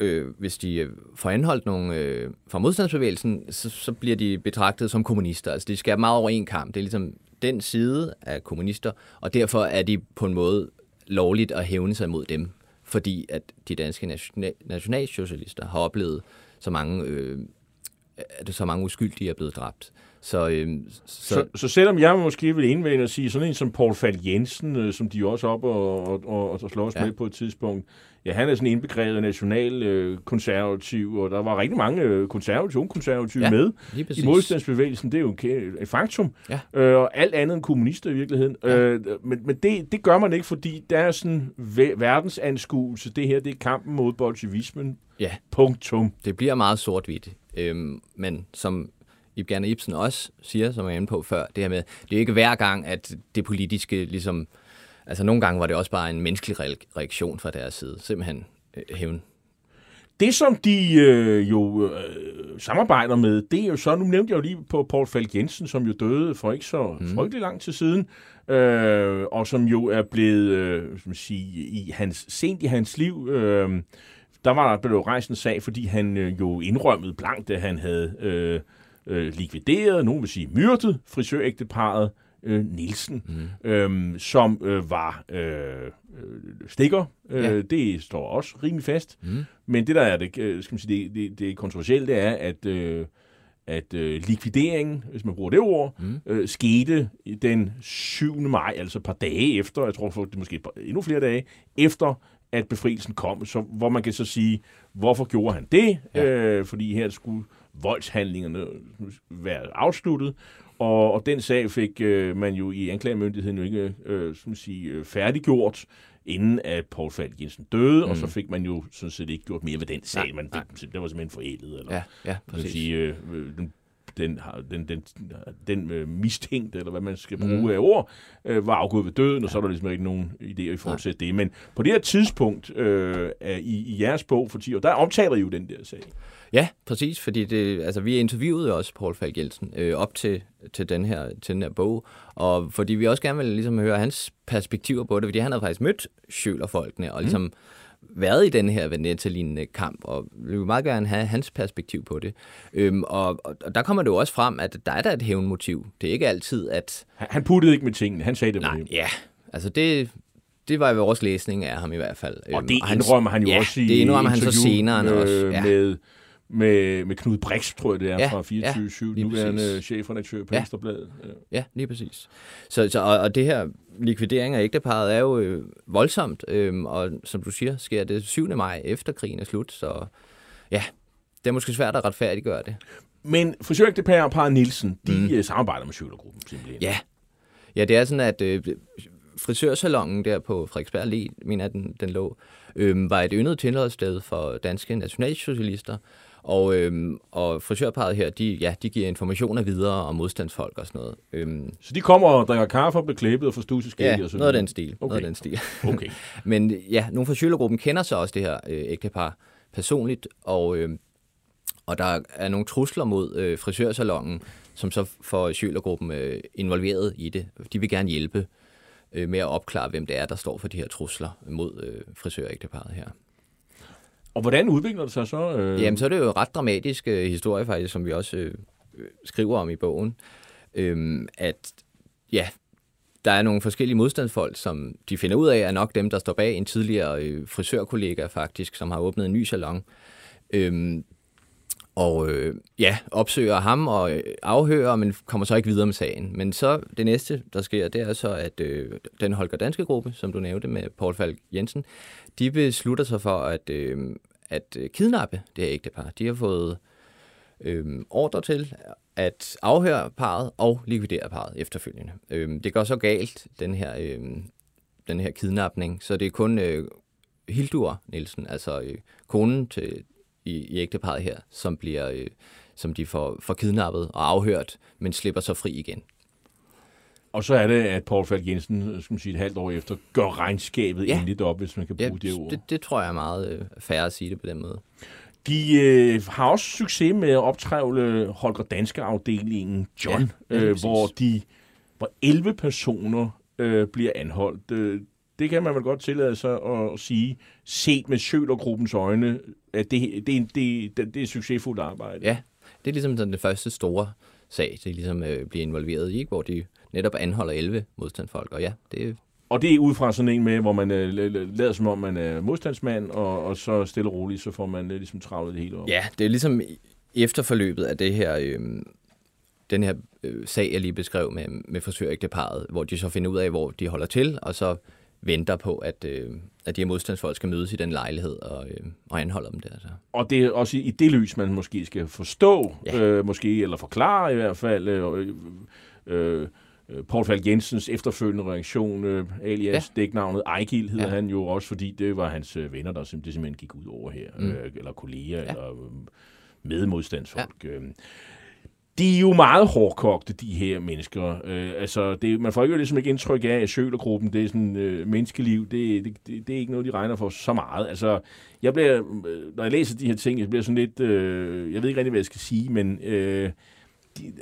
øh, hvis de øh, får anholdt nogle øh, fra modstandsbevægelsen, så, så bliver de betragtet som kommunister. Altså de skal meget over en kamp. Det er ligesom den side af kommunister, og derfor er de på en måde lovligt at hævne sig mod dem, fordi at de danske nationa- nationalsocialister har oplevet så mange, øh, at så mange uskyldige er blevet dræbt. Så, øh, så, Så, så selvom jeg måske vil indvende og sige, sådan en som Paul Falk Jensen, øh, som de også op og, og, og, og slås Ja. med på et tidspunkt, ja, han er sådan indbegrebet national øh, konservativ, og der var rigtig mange øh, konservative, unge konservative Ja, med i modstandsbevægelsen. Det er jo et faktum. Ja. Øh, og alt andet end kommunister i virkeligheden. Ja. Øh, men men det, det gør man ikke, fordi der er sådan ve- verdensanskuelse. Det her, det er kampen mod bolsjevismen. Ja. Punktum. Det bliver meget sort-hvidt. Øhm, men som Ibgerne Ibsen også siger, som jeg var inde på før, det her med, det er ikke hver gang, at det politiske ligesom... Altså nogle gange var det også bare en menneskelig re- reaktion fra deres side. Simpelthen øh, hævn. Det, som de øh, jo øh, samarbejder med, det er jo så, nu nævnte jeg jo lige på Paul Falk Jensen, som jo døde for ikke så mm. frygtelig lang tid siden, øh, og som jo er blevet, øh, man sige, i hans, sent i hans liv, øh, der var der blev rejst en sag, fordi han øh, jo indrømmede blankt, at han havde øh, øh, likvideret, nogen vil sige myrdet, frisørægteparet øh, Nielsen, mm. øh, som øh, var øh, øh, stikker. Øh, Ja. Det står også rimelig fast. Mm. Men det, der er det, øh, skal man sige, det, det, det kontroversielle, det er, at, øh, at øh, likvideringen, hvis man bruger det ord, Mm. øh, skete den 7. maj, altså et par dage efter, jeg tror det måske par- endnu flere dage, efter at befrielsen kom, så, hvor man kan så sige, hvorfor gjorde han det? Ja. Øh, fordi her skulle voldshandlingerne være afsluttet, og, og den sag fik øh, man jo i anklagemyndigheden jo ikke øh, skal man sige, øh, færdiggjort, inden at Paul Falk Jensen døde, mm. og så fik man jo sådan set ikke gjort mere ved den sag, Nej, men nej. det, det var simpelthen forældet. Eller, Ja, ja, præcis. sige, øh, den, den, den, den, den øh, mistænkte, eller hvad man skal bruge mm. af ord, øh, var afgået ved døden, og så er der ligesom ikke nogen idéer i forhold til det. Men på det her tidspunkt øh, i, i jeres bog for 10 år, der omtaler I jo den der sag. Ja, præcis, fordi det, altså, vi interviewede også Paul Falk Jensen øh, op til, til, den her, til den her bog, og fordi vi også gerne vil ligesom høre hans perspektiver på det, fordi han har faktisk mødt Schøler-folkene, og ligesom været i den her Veneta-lignende kamp, og vi vil meget gerne have hans perspektiv på det. Øhm, og, og, og der kommer det jo også frem, at der er der et hævnmotiv. Det er ikke altid, at... Han, han puttede ikke med tingene, han sagde det Nej, ja, altså det, det var jo vores læsning af ham i hvert fald. Og Øhm, det han- indrømmer han jo ja, også i det indrømmer han så senere også. øh, Ja. med, med, med Knud Brix, tror jeg det er, Ja, fra ja, 24-7, lige nuværende chefredaktør på Ja. Ekstrabladet. Ja. Ja, lige præcis. Så, så, og, og det her likvidering af ægteparet er jo øh, voldsomt, øh, og som du siger, sker det 7. maj efter krigen er slut, så ja, det er måske svært at retfærdiggøre det. Men frisørægtepar og par Nielsen, de Mm. mm. samarbejder med Schølergruppen simpelthen. Ja, ja det er sådan, at øh, frisørsalongen der på Frederiksberg Allé, mener den, den lå, øh, var et yndet tilholdssted for danske nationalsocialister, og, øhm, og frisørparet her, de, ja, de giver informationer videre om modstandsfolk og sådan noget. Øhm, Så de kommer og drikker kaffe og bliver klippet og får studieskæg ja, og så noget af videre. den stil. Okay. Noget af den stil. Okay. Men ja, nogle fra Schølergruppen kender så også det her øh, ægtepar personligt, og, øh, og der er nogle trusler mod øh, frisørsalongen, som så får Schølergruppen øh, involveret i det. De vil gerne hjælpe øh, med at opklare, hvem det er, der står for de her trusler mod øh, frisørægteparet her. Og hvordan udvikler det sig så? Øh, Jamen, så er det jo en ret dramatisk øh, historie faktisk, som vi også øh, øh skriver om i bogen, øh, at ja, der er nogle forskellige modstandsfolk, som de finder ud af, er nok dem, der står bag en tidligere øh, frisørkollega faktisk, som har åbnet en ny salon. Øhm, og øh, ja, opsøger ham og øh, afhører, men kommer så ikke videre med sagen. Men så det næste, der sker, det er så, at øh, den Holger Danske gruppe, som du nævnte med Paul Falk Jensen, de beslutter sig for at, øh, at kidnappe det her ægtepar. De har fået øh, ordre til at afhøre parret og likvidere parret efterfølgende. Øh, det går så galt, den her, øh, den her kidnapning, så det er kun øh, Hildur Nielsen, altså øh, konen til, i, i ægteparret her, som bliver øh, som de får, får kidnappet og afhørt, men slipper så fri igen. Og så er det, at Paul Falk Jensen, skal man sige, et halvt år efter, gør regnskabet ja. endeligt op, hvis man kan bruge ja, det ord. Det, det tror jeg er meget øh, færre at sige det på den måde. De øh, har også succes med at optrævle Holger Danske afdelingen John, ja, øh, hvor de hvor 11 personer øh, bliver anholdt. Øh, det kan man vel godt tillade sig at sige, set med Sjølergruppens øjne, at det, det, det, det, det er succesfuldt arbejde. Ja, det er ligesom den første store sag, de ligesom øh, bliver involveret i, ikke? hvor de netop anholder 11 modstandsfolk. Og ja, det og det er ud fra sådan en med, hvor man øh, lader som om, man er modstandsmand, og, og så stille og roligt, så får man øh, ligesom travlet det hele op. Ja, det er ligesom efterforløbet af det her, øh, den her øh, sag, jeg lige beskrev med, med frisørægteparet, hvor de så finder ud af, hvor de holder til, og så venter på, at, øh, at de her modstandsfolk skal mødes i den lejlighed og, øh, og anholder dem der. Så. Og det er også i det lys, man måske skal forstå, ja. øh, måske, eller forklare i hvert fald, øh, øh, Paul Falk Jensens efterfølgende reaktion, øh, alias ja. dæknavnet Ejgil hedder ja. han jo også, fordi det var hans øh, venner, der simpelthen, simpelthen gik ud over her, mm. øh, eller kolleger, ja. eller øh, medmodstandsfolk. Ja. De er jo meget hårdkogte, de her mennesker. Øh, altså, det, man får jo ligesom ikke indtryk af, at Sjølergruppen, det er sådan øh, menneskeliv, det, det, det, det er ikke noget, de regner for så meget. Altså, jeg bliver, øh, når jeg læser de her ting, jeg bliver sådan lidt, øh, jeg ved ikke rigtig, hvad jeg skal sige, men, øh, de, øh,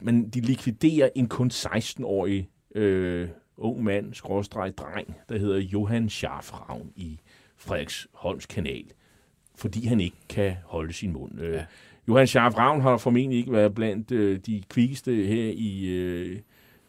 men de likviderer en kun 16-årig øh, ung mand, skråstreg dreng, der hedder Johan Scharfravn i Frederiksholms kanal, fordi han ikke kan holde sin mund. Øh, ja. Johan Schaaf Ravn har formentlig ikke været blandt øh, de kvikkeste her, i, øh,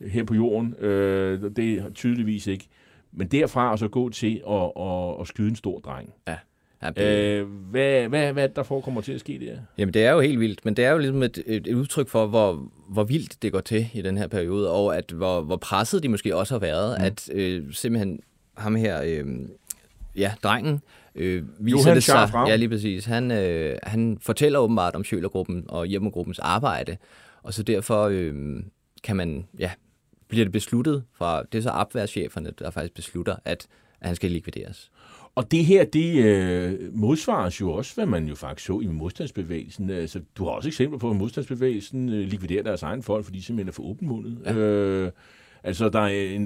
her på jorden. Øh, det er tydeligvis ikke. Men derfra at så gå til at, at, at skyde en stor dreng. Ja. Ja, det... øh, hvad, hvad, hvad der forekommer til at ske der? Jamen, det er jo helt vildt, men det er jo ligesom et, et, et udtryk for, hvor, hvor vildt det går til i den her periode, og at hvor, hvor presset de måske også har været, mm. at øh, simpelthen ham her, øh, ja, drengen, øh, viser Johan det sig, ja lige præcis, han, øh, han fortæller åbenbart om Sjølergruppen og Hjemmegruppens arbejde, og så derfor øh, kan man, ja, bliver det besluttet fra, det er så opværscheferne, der faktisk beslutter, at, at han skal likvideres. Og det her, det øh, modsvares jo også, hvad man jo faktisk så i modstandsbevægelsen. Altså, du har også eksempler på, at modstandsbevægelsen øh, likviderer deres egen folk, fordi de simpelthen er for åbenmundet. Ja. Øh, Altså, der er en,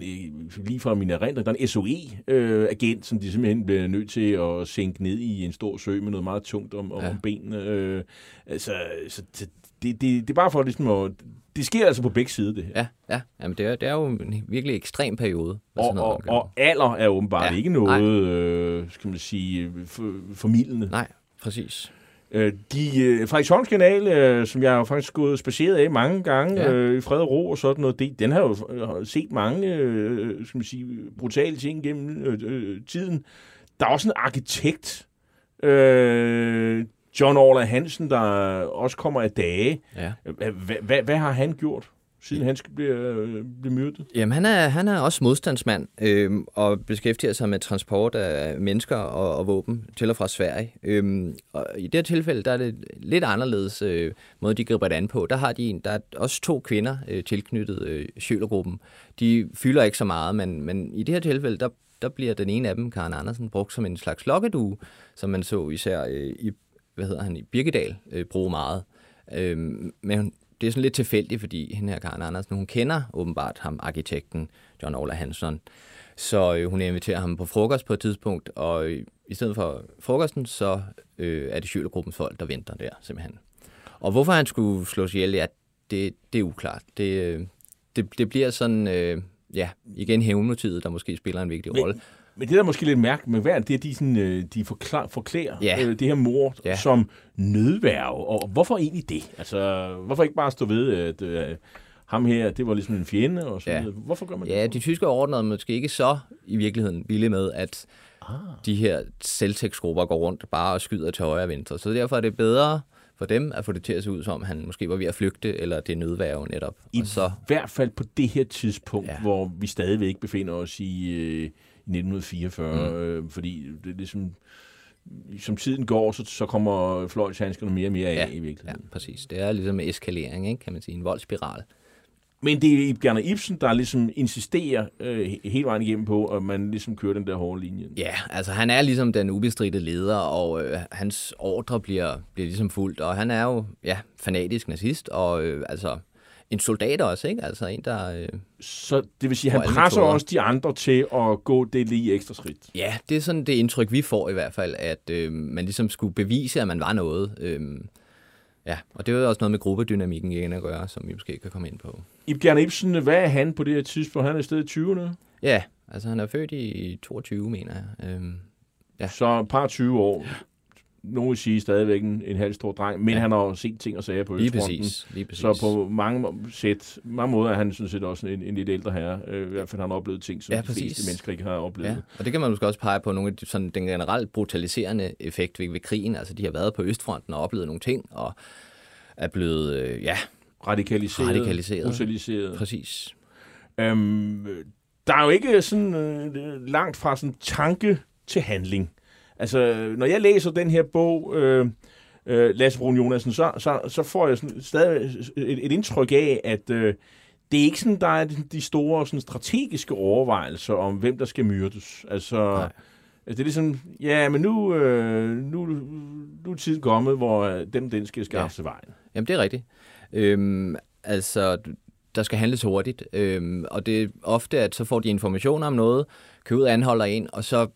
lige fra min erindring, der er en SOE-agent, øh, som de simpelthen bliver nødt til at sænke ned i en stor sø med noget meget tungt om, om ja. benene. Øh, altså, så det, det, det er bare for ligesom at... Det sker altså på begge sider, det her. Ja, ja. Jamen, det, er, det er jo en virkelig ekstrem periode. Og, noget, og, og alder er åbenbart ja, ikke noget, øh, skal man sige, for, formidlende. Nej, præcis. Øh, de, øh, Frederiksholms kanal, øh, som jeg har faktisk gået spaceret af mange gange, ja. øh, i fred og ro og sådan noget, det, den har jo øh, set mange øh, skal man sige, brutale ting gennem øh, øh, tiden. Der er også en arkitekt, øh, John Orla Hansen, der også kommer af dage. Ja. Hvad har han gjort? Siden han blive, blive øh, myrdet? Jamen, han er, han er også modstandsmand øh, og beskæftiger sig med transport af mennesker og, og våben til og fra Sverige. Øh, og I det her tilfælde, der er det lidt anderledes øh, måde, de griber det an på. Der har de en, der er også to kvinder øh, tilknyttet øh, Sjølergruppen. De fylder ikke så meget, men, men i det her tilfælde, der, der bliver den ene af dem, Karen Andersen, brugt som en slags lokkedue, som man så især øh, i, hvad hedder han, i Birkedal øh, bruge meget. Øh, men det er sådan lidt tilfældigt, fordi hende her Karen Andersen, hun kender åbenbart ham, arkitekten John Ola Hansson. Så øh, hun inviterer ham på frokost på et tidspunkt, og øh, i stedet for frokosten, så øh, er det Sjølergruppens folk, der venter der simpelthen. Og hvorfor han skulle slås ihjel, ja, det, det er uklart. Det, øh, det, det bliver sådan, øh, ja, igen hævnmotivet, der måske spiller en vigtig rolle. Men det, der er måske lidt mærkeligt med hver, det er, at de, sådan, øh, de forklar, forklærer Ja. øh, det her mor Ja. som nødværve. Og hvorfor egentlig det? Altså, hvorfor ikke bare stå ved, at øh, ham her, det var ligesom en fjende og sådan Ja. noget. Hvorfor gør man Ja, det? de tyske ordnede måske ikke så i virkeligheden vilde med, at Ah. de her selvtægtsgrupper går rundt bare og skyder til højre og venstre. Så derfor er det bedre for dem at få det til at se ud som, han måske var ved at flygte, eller det er nødværve netop. I Og så, hvert fald på det her tidspunkt, ja. Ja. hvor vi stadigvæk befinder os i, øh, i 1944, mm. øh, fordi det er ligesom, som tiden går, så, så kommer fløjtshandskerne mere og mere af Ja. i ja, virkeligheden. præcis. Det er ligesom eskalering, ikke? kan man sige. En voldsspiral. Men det er Bjarne Ibsen, der ligesom insisterer øh, he- hele vejen igennem på, at man ligesom kører den der hårde linje. Ja, altså han er ligesom den ubestridte leder, og øh, hans ordre bliver, bliver ligesom fuldt, og han er jo ja, fanatisk nazist, og øh, altså en soldat også, ikke? Altså en, der... Øh, Så det vil sige, han presser metoder. også de andre til at gå det lige ekstra skridt. ja, det er sådan det indtryk, vi får i hvert fald, at øh, man ligesom skulle bevise, at man var noget. Øh, ja, og det er jo også noget med gruppedynamikken igen at gøre, som vi måske kan komme ind på. I Bjarne Ibsen, hvad er han på det her tidspunkt? Han er i stedet 20'erne, Ja, altså han er født i 22, mener jeg. Øh, Ja. så et par 20 år. Nogle vil sige stadigvæk en, en halv stor dreng, men ja. Han har jo set ting og sager på lige præcis, lige præcis. Så på mange sæt, mange måder er han sådan set også en, en lidt ældre herre. Øh, I hvert fald har han oplevet ting, som Ja, de fleste mennesker ikke har oplevet. Ja, og det kan man måske også pege på nogle af de, sådan, den generelt brutaliserende effekt ved, ved krigen. Altså, de har været på Østfronten og oplevet nogle ting, og er blevet, øh, ja, Radikaliseret, Radikaliseret. brutaliseret. præcis. Øhm, der er jo ikke sådan øh, langt fra sådan tanke til handling. Altså, når jeg læser den her bog, øh, øh, Lasse Brun Jonasen, så, så, så får jeg sådan stadig et, et indtryk af, at øh, det er ikke sådan, der er de- store sådan, strategiske overvejelser om, hvem der skal myrdes. Altså, Nej. det er ligesom, ja, men nu, øh, nu, nu er tiden kommet, hvor øh, dem, den skal skaffe Ja. sig vejen. Jamen, det er rigtigt. Øhm, altså, der skal handles hurtigt, øhm, og det er ofte, at så får de informationer om noget, køber anholder en, og så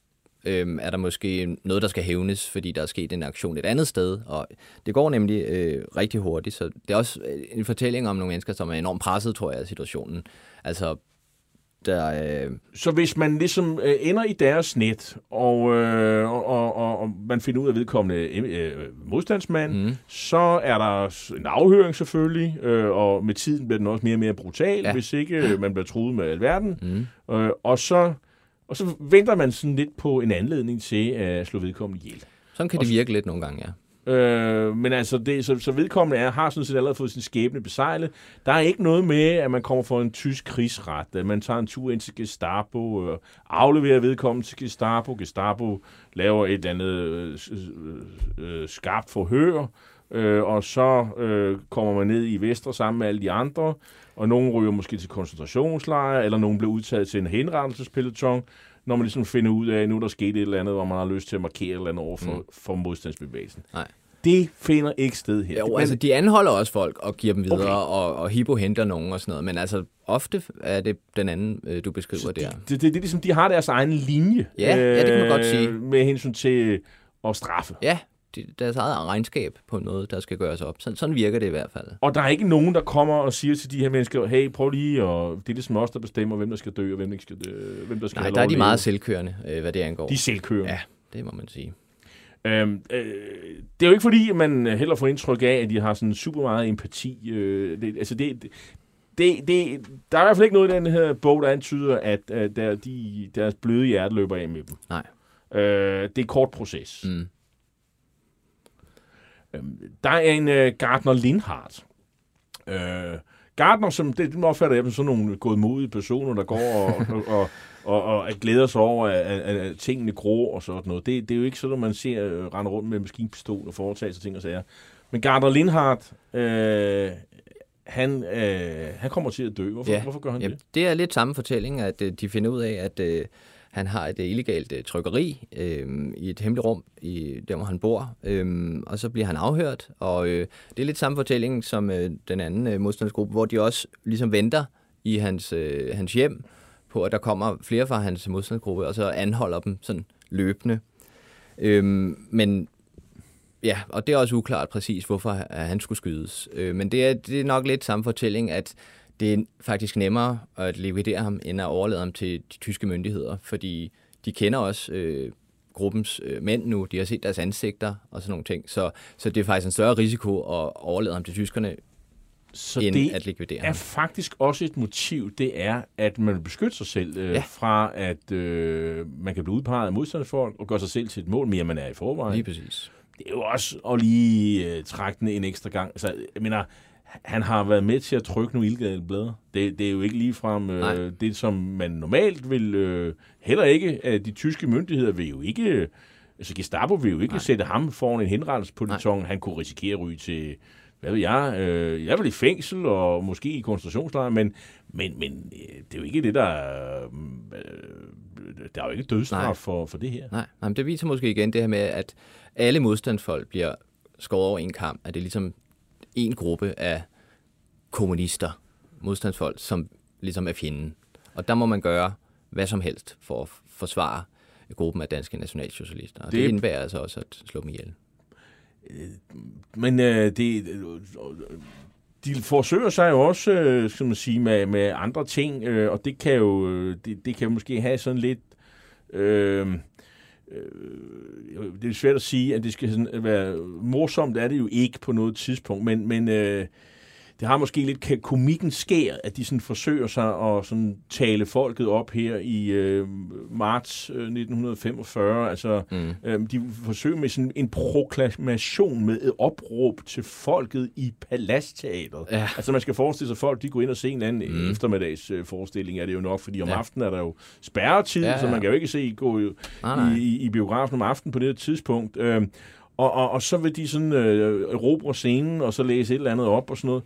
øhm, er der måske noget, der skal hævnes, fordi der er sket en aktion et andet sted, og det går nemlig øh, rigtig hurtigt, så det er også øh, en fortælling om nogle mennesker, som er enormt presset, tror jeg, af situationen. Altså, der, øh, Så hvis man ligesom øh, ender i deres net, og, øh, og, og, og, man finder ud af vedkommende øh, modstandsmand, mm. så er der en afhøring selvfølgelig, øh, og med tiden bliver den også mere og mere brutal. Ja. hvis ikke øh, man bliver truet med alverden. mm, Øh, og, så, og så venter man sådan lidt på en anledning til at slå vedkommende ihjel. sådan kan det virke lidt nogle gange, ja. Øh, men altså, det, så, så vedkommende er, har sådan set allerede fået sin skæbne besejlet. Der er ikke noget med, at man kommer for en tysk krigsret, at man tager en tur ind til Gestapo, øh, afleverer vedkommende til Gestapo, Gestapo laver et eller andet øh, øh, øh, skarpt forhør, øh, og så øh, kommer man ned i Vestre sammen med alle de andre, og nogen ryger måske til koncentrationslejre, eller nogen bliver udtaget til en henrettelsespeloton, når man ligesom finder ud af, at nu er der sket et eller andet, hvor man har lyst til at markere et eller andet over for, mm. for modstandsbevægelsen. Nej. Det finder ikke sted her. Jo, Men- altså de anholder også folk og giver dem videre, Okay. og, og Hippo henter nogen og sådan noget, men altså ofte er det den anden, øh, du beskriver der. det, det, det, er ligesom, de har deres egen linje. Ja, ja, det kan man godt sige. øh, Med hensyn til at straffe. Ja, deres eget regnskab på noget, der skal gøres op. Sådan, sådan virker det i hvert fald. Og der er ikke nogen, der kommer og siger til de her mennesker, hey, prøv lige, og det er ligesom os, der bestemmer, hvem der skal dø, og hvem der skal, dø, hvem der skal Nej, der er de meget selvkørende, øh, hvad det angår. De er selvkørende. Ja, det må man sige. Øhm, øh, det er jo ikke fordi, at man heller får indtryk af, at de har sådan super meget empati. Øh, det, altså det, det, det, der er i hvert fald ikke noget i den her bog, der antyder, at, at der, de, deres bløde hjerte løber af med dem. Nej. Øh, det er en kort proces. Mm. Øhm, der er en øh, Gardner Lindhardt. Øh, Gardner, som det, det opfatter jeg som sådan nogle godmodige personer, der går og, og, og, og, og glæder sig over, at, at, at tingene gror og sådan noget. Det, det er jo ikke sådan, at man ser øh, rende rundt med maskinpistol og foretage sig ting og sager. Men Gardner Lindhardt, øh, han, øh, han kommer til at dø. Hvorfor, Ja. hvorfor gør han Ja, det? det er lidt samme fortælling, at øh, de finder ud af, at øh, han har et øh, illegalt øh, trykkeri øh, i et hemmeligt rum, i, der hvor han bor, øh, og så bliver han afhørt, og øh, det er lidt samme fortælling som øh, den anden øh, modstandsgruppe, hvor de også ligesom venter i hans, øh, hans hjem på, at der kommer flere fra hans modstandsgruppe, og så anholder dem sådan løbende. Øh, men Ja, og det er også uklart præcis, hvorfor øh, han skulle skydes. Øh, men det er, det er nok lidt samme fortælling, at det er faktisk nemmere at likvidere ham, end at overlade ham til de tyske myndigheder, fordi de kender også øh, gruppens øh, mænd nu, de har set deres ansigter og sådan nogle ting, så, så det er faktisk en større risiko at overlade ham til tyskerne, Så end det at likvidere er ham. faktisk også et motiv, det er, at man vil beskytte sig selv øh. Ja. fra, at øh, man kan blive udpeget af modstandsfolk og gøre sig selv til et mål mere, man er i forvejen. Lige præcis. det er jo også at lige øh, trække den en ekstra gang. Altså, jeg mener, han har været med til at trykke nogle illegale blade. Det, det er jo ikke ligefrem øh, det, som man normalt vil... Øh, heller ikke, at de tyske myndigheder vil jo ikke... øh, Altså Gestapo vil jo ikke Nej. Sætte ham foran en henrettelsespoliton. Han kunne risikere at ryge til, hvad ved jeg, øh, jeg vil i fængsel og måske i koncentrationslejr, men, men, men øh, det er jo ikke det, der... Øh, der er jo ikke dødsstraf for, for det her. Nej, nej, men det viser måske igen det her med, at alle modstandsfolk bliver skåret over en kamp, at det er ligesom en gruppe af kommunister, modstandsfolk, som ligesom er fjenden. Og der må man gøre hvad som helst for at forsvare gruppen af danske nationalsocialister. Og det, Det- indebærer altså også at slå dem ihjel. Men øh, det, øh, de forsøger sig jo også, øh, skal man sige, med, med andre ting, øh, og det kan jo øh, det, det kan måske have sådan lidt... Øh, øh, det er svært at sige, at det skal sådan være morsomt, er det jo ikke på noget tidspunkt, men, men øh, det har måske lidt komikken skær, at de sådan forsøger sig at sådan tale folket op her i øh, marts øh, 1945. Altså, Mm. øh, de forsøger med sådan en proklamation med et opråb til folket i Palastteatret. Ja. Altså man skal forestille sig, at folk de går ind og ser en anden Mm. eftermiddags øh, forestilling, er det jo nok, fordi om Ja. aftenen er der jo spærretid, Ja, ja, ja. så man kan jo ikke se gå jo Nej, nej. i, i, i biografen om aftenen på det her tidspunkt. Øh, og, og, og så vil de sådan øh, erobre scenen, og så læse et eller andet op og sådan noget.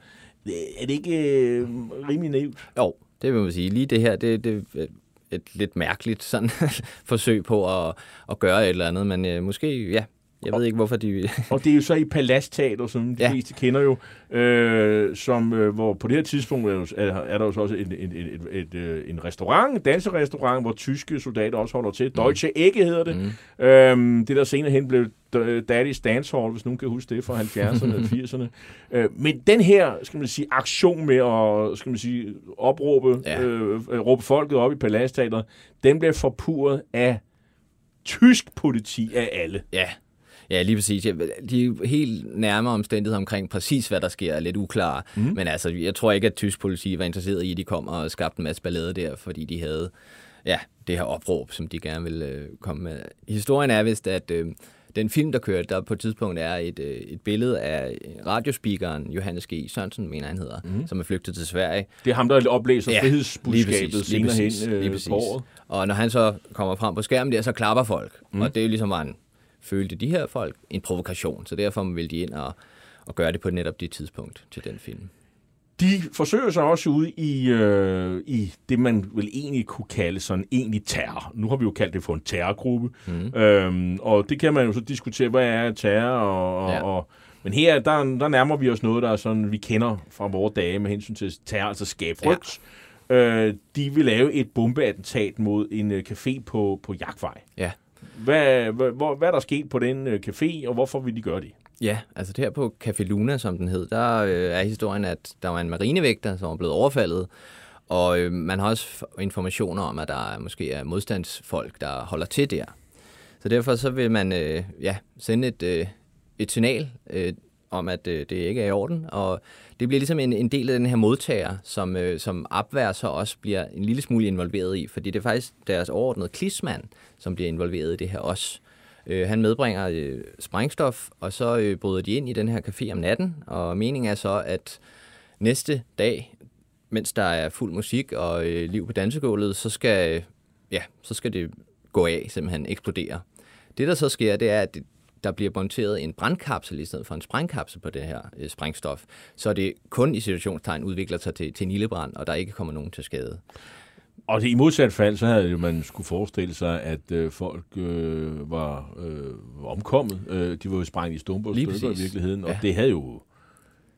Er det ikke øh, rimelig naivt? Jo, det vil man sige. Lige det her, det, det er et lidt mærkeligt sådan forsøg på at, at gøre et eller andet, men øh, måske, ja, jeg ved ikke, hvorfor de... Og det er jo så i Palastteater, som de ja. Fleste kender jo, øh, som, øh, hvor på det her tidspunkt er, er, er der jo så også en, en, et, et, øh, en restaurant, en danserestaurant, hvor tyske soldater også holder til. Deutsche Ecke hedder det. Mm. Øhm, det der senere hen blev D- Daddy's Dance Hall, hvis nogen kan huske det fra 70'erne og 80'erne. Øh, men den her, skal man sige, aktion med at, skal man sige, opråbe, ja. Øh, øh, råbe folket op i Palastteateret, den blev forpurret af tysk politi af alle. Ja, ja lige præcis. De helt nærmere omstændigheder omkring præcis, hvad der sker, er lidt uklare. Mm. Men altså, jeg tror ikke, at tysk politi var interesseret i, at de kom og skabte en masse ballade der, fordi de havde ja, det her opråb, som de gerne ville øh, komme med. Historien er vist, at øh, den film, der kørte, der på et tidspunkt er et, øh, et billede af radiospeakeren Johannes G. Sørensen, mener han hedder, mm. som er flygtet til Sverige. Det er ham, der oplæser ja, lige frihedsbudskabet lige senere præcis, hen øh, lige præcis. på året. Og når han så kommer frem på skærmen der, så klapper folk. Mm. Og det er jo ligesom, man følte de her folk en provokation. Så derfor vil de ind og, og gøre det på netop det tidspunkt til den film. De forsøger sig også ud i, øh, i det, man vel egentlig kunne kalde sådan egentlig terror. Nu har vi jo kaldt det for en terrorgruppe. Mm. Øhm, og det kan man jo så diskutere, hvad er terror? Og, ja. og, men her, der, der nærmer vi os noget, der er sådan, vi kender fra vores dage med hensyn til terror, altså skabe frygt. Ja. Øh, de vil lave et bombeattentat mod en øh, café på, på Jagtvej. Ja. Hvad, hvad, hvor, hvad er der sket på den øh, café, og hvorfor vil de gøre det? Ja, altså det her på Café Luna, som den hed, der øh, er historien, at der var en marinevægter, som var blevet overfaldet. Og øh, man har også informationer om, at der måske er modstandsfolk, der holder til der. Så derfor så vil man øh, ja, sende et, øh, et signal øh, om, at øh, det ikke er i orden. Og det bliver ligesom en, en del af den her modtager, som, øh, som Abwehr så også bliver en lille smule involveret i. Fordi det er faktisk deres overordnede klismand, som bliver involveret i det her også. Øh, han medbringer øh, sprængstof, og så øh, bryder de ind i den her café om natten. Og meningen er så, at næste dag, mens der er fuld musik og øh, liv på dansegulvet, så skal, øh, ja, så skal det gå af, simpelthen eksplodere. Det, der så sker, det er, at det, der bliver monteret en brandkapsel i stedet for en sprængkapsel på det her øh, sprængstof, så det kun i situationstegn udvikler sig til, til en ildebrand, og der ikke kommer nogen til skade. Og det, i modsat fald, så havde jo man skulle forestille sig, at øh, folk øh, var øh, omkommet. Øh, de var jo sprængt i stumper i virkeligheden. Og Ja. det havde jo...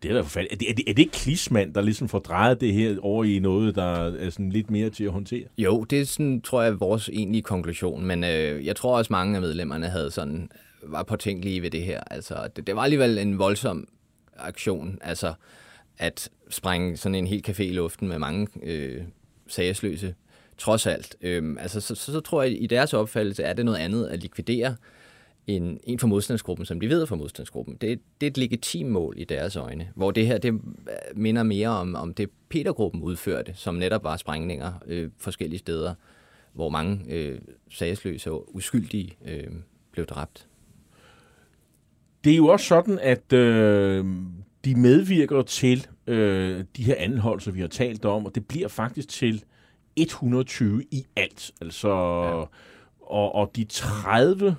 Det er da forfærdeligt. Er det, er, det, er det ikke Klinsmann, der ligesom får drejet det her over i noget, der er sådan lidt mere til at håndtere? Jo, det er sådan, tror jeg, vores egentlige konklusion, men øh, jeg tror også, mange af medlemmerne havde sådan, var påtænkelige ved det her. Altså, det, det var alligevel en voldsom aktion, altså at sprænge sådan en hel café i luften med mange øh, sagsløse, trods alt. Øhm, altså, så, så, så tror jeg, i deres opfattelse er det noget andet at likvidere en, en fra modstandsgruppen, som de ved fra modstandsgruppen. Det, det er et legitimt mål i deres øjne, hvor det her det øh, minder mere om, om det Petergruppen udførte, som netop var sprængninger øh, forskellige steder, hvor mange øh, sagsløse og uskyldige øh, blev dræbt. Det er jo også sådan, at øh, de medvirker til øh, de her anholdelser, vi har talt om, og det bliver faktisk til 120 i alt. Altså, ja. og, og de 30 øh,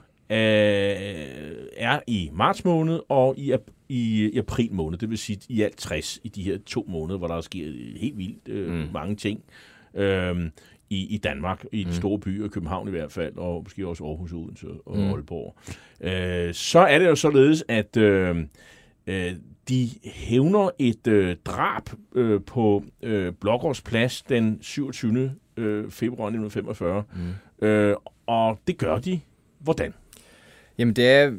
er i marts måned og i, i, i april måned. Det vil sige i alt 60 i de her to måneder, hvor der er sket helt vildt øh, mm. mange ting. Øh, i, i Danmark, i de mm. store byer, København i hvert fald, og måske også Aarhus, Odense og mm. Aalborg. Øh, så er det jo således, at øh, øh, de hævner et øh, drab øh, på øh, Blågårds Plads den 27. Øh, februar 1945. Mm. Øh, og det gør de. Hvordan? Jamen, det er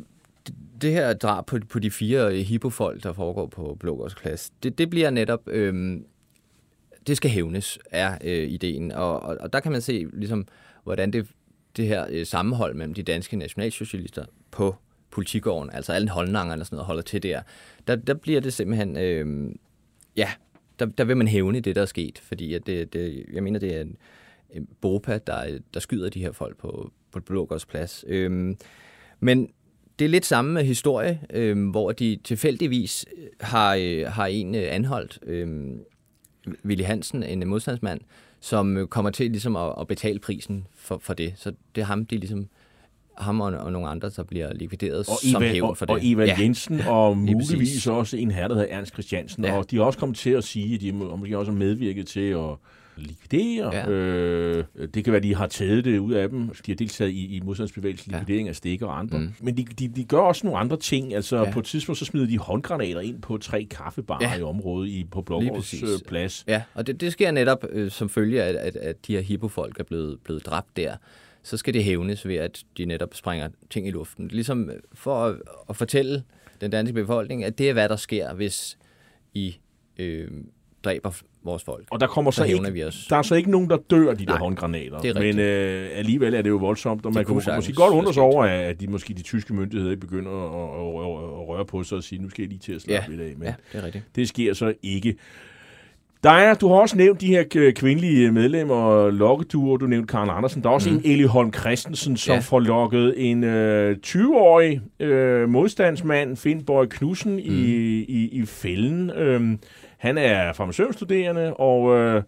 det her drab på, på de fire hippofolk, der foregår på Blågårds Plads, det, det bliver netop... Øh, det skal hævnes, er øh, ideen. Og, og, og der kan man se, ligesom, hvordan det, det her øh, sammenhold mellem de danske nationalsocialister på politigården, altså alle holdningerne og sådan noget, holder til der, der, der bliver det simpelthen, øh, ja, der, der vil man hævne det, der er sket, fordi at det, det, jeg mener, det er en, en BOPA, der, der skyder de her folk på, på Blågårdsplads. Øh, men det er lidt samme historie, øh, hvor de tilfældigvis øh, har, øh, har en øh, anholdt, øh, Willy Hansen, en modstandsmand, som kommer til ligesom at, at betale prisen for, for det. Så det er ham, de ligesom ham og, og nogle andre, der bliver likvideret og som Ivan, hævn for det. Og Ivan ja. Jensen, og muligvis også en her, der hedder Ernst Christiansen. Ja. Og de har også kommet til at sige, at de måske også har medvirket til at likvidere. Ja. Øh, det kan være, de har taget det ud af dem. De har deltaget i, i modstandsbevægelsen, likvidering af stikker og andre. Mm. Men de, de, de gør også nogle andre ting. Altså ja. på et tidspunkt, så smider de håndgranater ind på tre kaffebarer ja. i området i, på Blågårds øh, plads. Ja, og det, det sker netop øh, som følge af, at, at, at de her hippofolk er blevet, blevet dræbt der så skal det hævnes ved, at de netop springer ting i luften. Ligesom for at, at fortælle den danske befolkning, at det er, hvad der sker, hvis I øh, dræber vores folk. Og der kommer så, så ikke, vi os. der er så ikke nogen, der dør af de Nej, der håndgranater. Det er men øh, alligevel er det jo voldsomt, og man kan måske godt undre sig over, at de, måske de tyske myndigheder ikke begynder at, at, at, at, røre på sig og sige, nu skal jeg lige til at slappe ja. lidt af. Men ja, det er rigtigt. Det sker så ikke. er, du har også nævnt de her kvindelige medlemmer, lokkeduer, du nævnte Karen Andersen. Der er også mm. en Eli Holm Christensen, som ja. får lokket en øh, 20-årig øh, modstandsmand, Finn Borg Knudsen, mm. i, i, i fælden. Øh, han er farmaceutstuderende, og øh,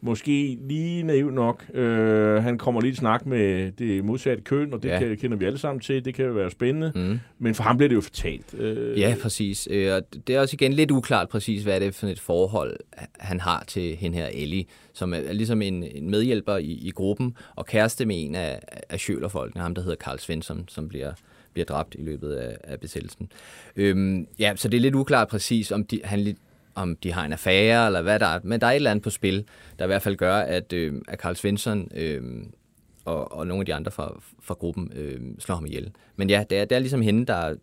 måske lige naiv nok. Øh, han kommer lige i snak med det modsatte køn, og det ja. kan, kender vi alle sammen til. Det kan jo være spændende. Mm. Men for ham bliver det jo fortalt. Øh, ja, præcis. Øh, og det er også igen lidt uklart præcis, hvad det er for et forhold, han har til hende her Ellie, som er ligesom en, en medhjælper i, i gruppen, og kæreste med en af, af Sjølerfolkene, ham der hedder Karl Svensson, som bliver bliver dræbt i løbet af, af besættelsen. Øhm, ja, så det er lidt uklart præcis, om de, han om de har en affære, eller hvad der er. Men der er et eller andet på spil, der i hvert fald gør, at, øh, at Carl Svensson øh, og, og nogle af de andre fra, fra gruppen øh, slår ham ihjel. Men ja, det er, det er ligesom hende, der,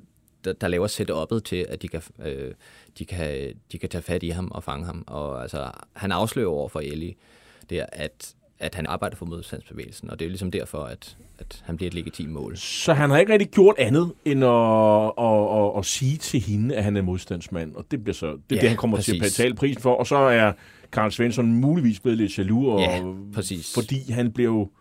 der, der laver setup'et til, at de kan, øh, de, kan, de kan tage fat i ham og fange ham. Og altså, han afslører over for Ellie, der, at at han arbejder for modstandsbevægelsen, og det er jo ligesom derfor, at, at han bliver et legitimt mål. Så han har ikke rigtig gjort andet, end at, at, at, at sige til hende, at han er modstandsmand, og det bliver så det, ja, det han kommer præcis. til at betale prisen for, og så er Karl Svensson muligvis blevet lidt jaloux, og, ja, præcis. fordi han blev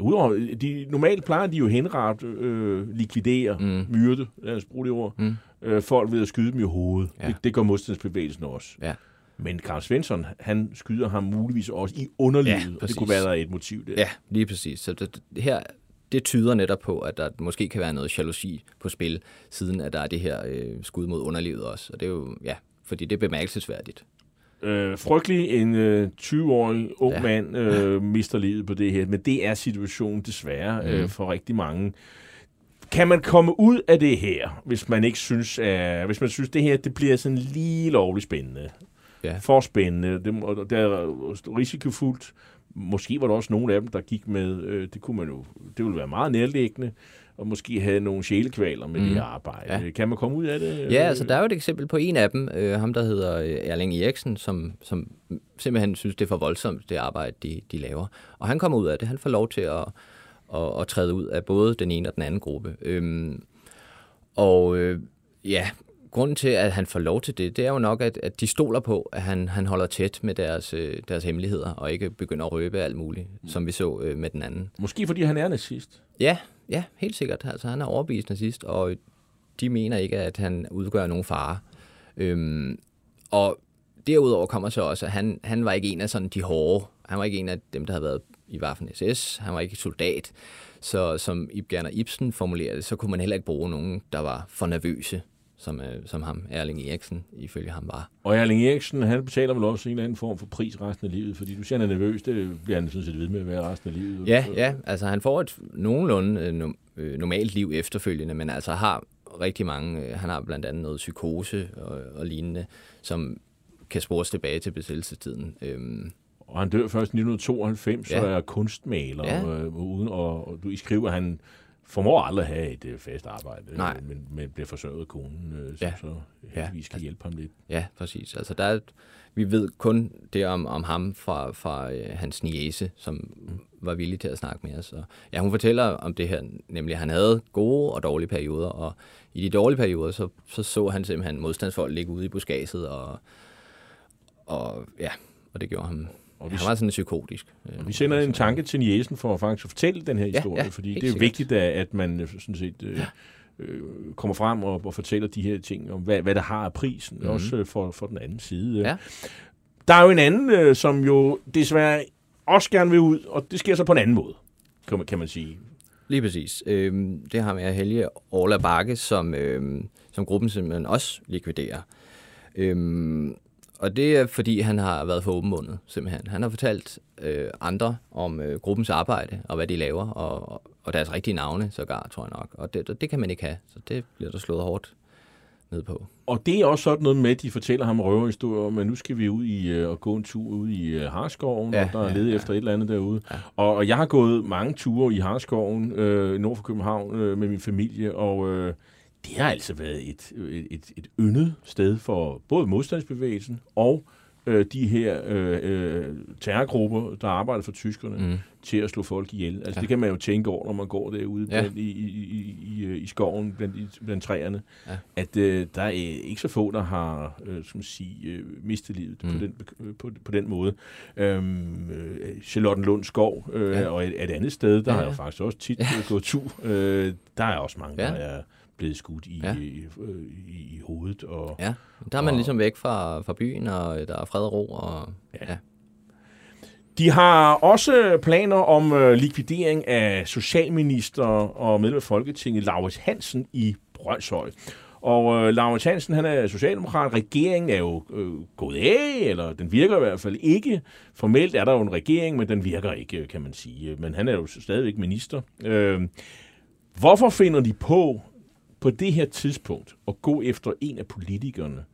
Udover, de, normalt plejer de jo henret, øh, likvidere, mm. myrde, lad os bruge det ord, mm. øh, folk ved at skyde dem i hovedet. Ja. Det, det gør modstandsbevægelsen også. Ja. Men Karl Svensson, han skyder ham muligvis også i underlivet, ja, og det kunne være et motiv der. Ja, lige præcis. Så det, det her, det tyder netop på, at der måske kan være noget jalousi på spil, siden at der er det her øh, skud mod underlivet også. Og det er jo, ja, fordi det er bemærkelsesværdigt. Øh, frygtelig en øh, 20-årig ung ja. mand øh, mister livet på det her, men det er situationen desværre mm. øh, for rigtig mange. Kan man komme ud af det her, hvis man ikke synes, at, hvis man synes, det her det bliver sådan lige lovligt spændende? Ja. for spændende. Det, det er risikofuldt, Måske var der også nogle af dem, der gik med, øh, det kunne man jo, det ville være meget nærliggende, og måske havde nogle sjælekvaler med mm. det her arbejde. Ja. Kan man komme ud af det? Ja, altså der er jo et eksempel på en af dem, øh, ham der hedder øh, Erling Eriksen, som, som simpelthen synes, det er for voldsomt, det arbejde, de, de laver. Og han kommer ud af det, han får lov til at, at, at træde ud af både den ene og den anden gruppe. Øhm, og øh, ja, grunden til, at han får lov til det, det er jo nok, at, at de stoler på, at han, han holder tæt med deres, øh, deres hemmeligheder, og ikke begynder at røbe alt muligt, mm. som vi så øh, med den anden. Måske fordi han er nazist? Ja, ja, helt sikkert. Altså, han er overbevist nazist, og de mener ikke, at han udgør nogen fare. Øhm, og derudover kommer så også, at han, han var ikke en af sådan de hårde. Han var ikke en af dem, der havde været i Waffen SS. Han var ikke soldat. Så som Ibgerner Ibsen formulerede det, så kunne man heller ikke bruge nogen, der var for nervøse som, øh, som ham, Erling Eriksen, ifølge ham var. Og Erling Eriksen, han betaler vel også en eller anden form for pris resten af livet, fordi du siger, han er nervøs, det bliver han sådan set ved med at være resten af livet. Ja, ja, altså han får et nogenlunde øh, øh, normalt liv efterfølgende, men altså har rigtig mange, øh, han har blandt andet noget psykose og, og lignende, som kan spores tilbage til besættelsestiden. Øhm, og han dør først i 1992, ja. og er kunstmaler, ja. øh, uden, og, og du I skriver, at han formår aldrig at have et øh, fast arbejde, Nej. men, men bliver forsørget af konen, øh, ja. så ja. vi skal hjælpe ham lidt. Ja, præcis. Altså, der er, vi ved kun det om, om ham fra, fra øh, hans niese, som mm. var villig til at snakke med os. Og, ja, hun fortæller om det her, nemlig at han havde gode og dårlige perioder, og i de dårlige perioder, så så, så han simpelthen modstandsfolk ligge ude i buskaget, og, og ja, og det gjorde ham og vi, han var sådan psykotisk. Øh, vi sender en tanke til Niesen for at faktisk fortælle den her historie, ja, ja, fordi det er sikkert. vigtigt, at man øh, sådan set øh, ja. øh, kommer frem og, og fortæller de her ting om, hvad, hvad der har af prisen, mm-hmm. også for, for den anden side. Ja. Der er jo en anden, øh, som jo desværre også gerne vil ud, og det sker så på en anden måde, kan man, kan man sige. Lige præcis. Øhm, det har med Helge Orla Bakke, som, øhm, som gruppen simpelthen også likviderer. Øhm, og det er, fordi han har været for åbenmundet, simpelthen. Han har fortalt øh, andre om øh, gruppens arbejde, og hvad de laver, og, og deres rigtige navne, sågar, tror jeg nok. Og det, det kan man ikke have, så det bliver der slået hårdt ned på. Og det er også sådan noget med, at de fortæller ham røverhistorier at nu skal vi ud i øh, og gå en tur ud i øh, Harskoven, ja, og der er ja, ledet ja. efter et eller andet derude. Ja. Og, og jeg har gået mange ture i Harskoven, øh, nord for København, øh, med min familie, og... Øh, det har altså været et, et, et yndet sted for både modstandsbevægelsen og øh, de her øh, øh, terrorgrupper, der arbejder for tyskerne, mm. til at slå folk ihjel. Altså ja. det kan man jo tænke over, når man går derude ja. blandt, i, i, i, i, i skoven, blandt, i, blandt træerne, ja. at øh, der er ikke så få, der har øh, som sige, øh, mistet livet mm. på, den, på, på den måde. Øhm, øh, Charlottenlund skov, øh, ja. og et, et andet sted, der ja. har jeg faktisk også tit ja. gået tur, øh, der er også mange, ja. der er blevet skudt i, ja. i, i, i hovedet. Og, ja, der er man og, ligesom væk fra, fra byen, og der er fred og ro. Og, ja. ja. De har også planer om uh, likvidering af socialminister og medlem af Folketinget, Laurits Hansen i Brøndshøj. Og uh, Laurits Hansen, han er socialdemokrat. Regeringen er jo uh, gået af, eller den virker i hvert fald ikke. Formelt er der jo en regering, men den virker ikke, kan man sige. Men han er jo stadigvæk minister. Uh, hvorfor finder de på på det her tidspunkt at gå efter en af politikerne,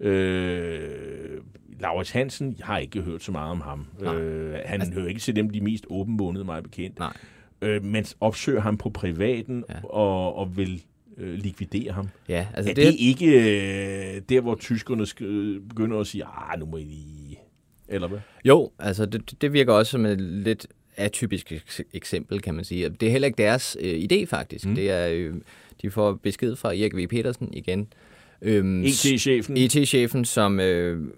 Øh, Laurits Hansen, jeg har ikke hørt så meget om ham. Øh, han altså, hører ikke til dem, de mest åbenbundede, mig bekendt. Nej. Øh, men opsøger ham på privaten ja. og, og vil øh, likvidere ham. Ja, altså er det, det ikke øh, der, hvor tyskerne sk- begynder at sige, ah, nu må I lige... Eller hvad? Jo, altså det, det virker også som et lidt atypisk eksempel, kan man sige. Det er heller ikke deres øh, idé, faktisk. Mm. Det er... Øh, de får besked fra Erik V. Petersen igen. Øhm, ET-chefen. ET-chefen, som øh,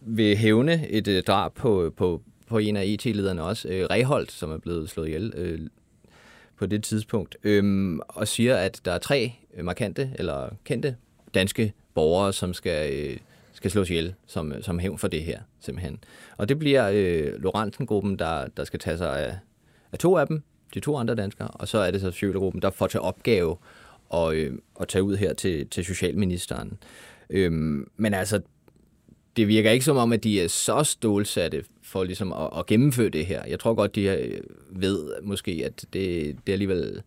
vil hævne et øh, drab på, på, på en af ET-lederne også, øh, Reholdt, som er blevet slået ihjel øh, på det tidspunkt, øh, og siger, at der er tre markante eller kendte danske borgere, som skal, øh, skal slås ihjel som, som hævn for det her, simpelthen. Og det bliver øh, Lorentzen-gruppen, der, der skal tage sig af, af to af dem, de to andre danskere, og så er det så Sjølegruppen, der får til opgave at, øh, at tage ud her til, til Socialministeren. Øhm, men altså, det virker ikke som om, at de er så stålsatte for ligesom at, at gennemføre det her. Jeg tror godt, de øh, ved måske, at det, det er alligevel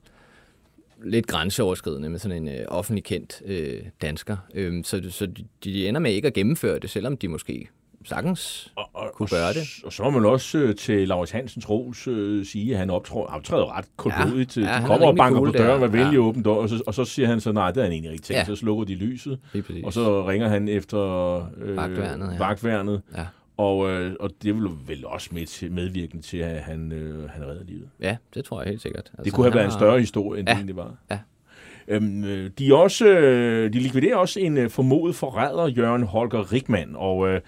lidt grænseoverskridende med sådan en øh, offentlig kendt øh, dansker. Øhm, så så de, de ender med ikke at gennemføre det, selvom de måske sagtens og, og, kunne gøre det. Og så må man også øh, til Laurits Hansens ros øh, sige, at han optræder, optræder ret koldblodigt. Ja, Ja, ja, de er kommer og banker cool på døren med venlig Ja. åben dør, og så, og så siger han så, nej, det er han egentlig ikke tænkt, Ja. så slukker de lyset. Og så ringer han efter øh, Vagtværnet, ja. vagtværnet Ja. og, øh, og det vil vel også med til, medvirkende til, at han, øh, han redder livet. Ja, det tror jeg helt sikkert. Altså, Det kunne have været en større historie, end Ja. det egentlig var. Ja. Øhm, øh, de, også, øh, de likviderer også en øh, formodet forræder, Jørgen Holger Rikman, og, øh,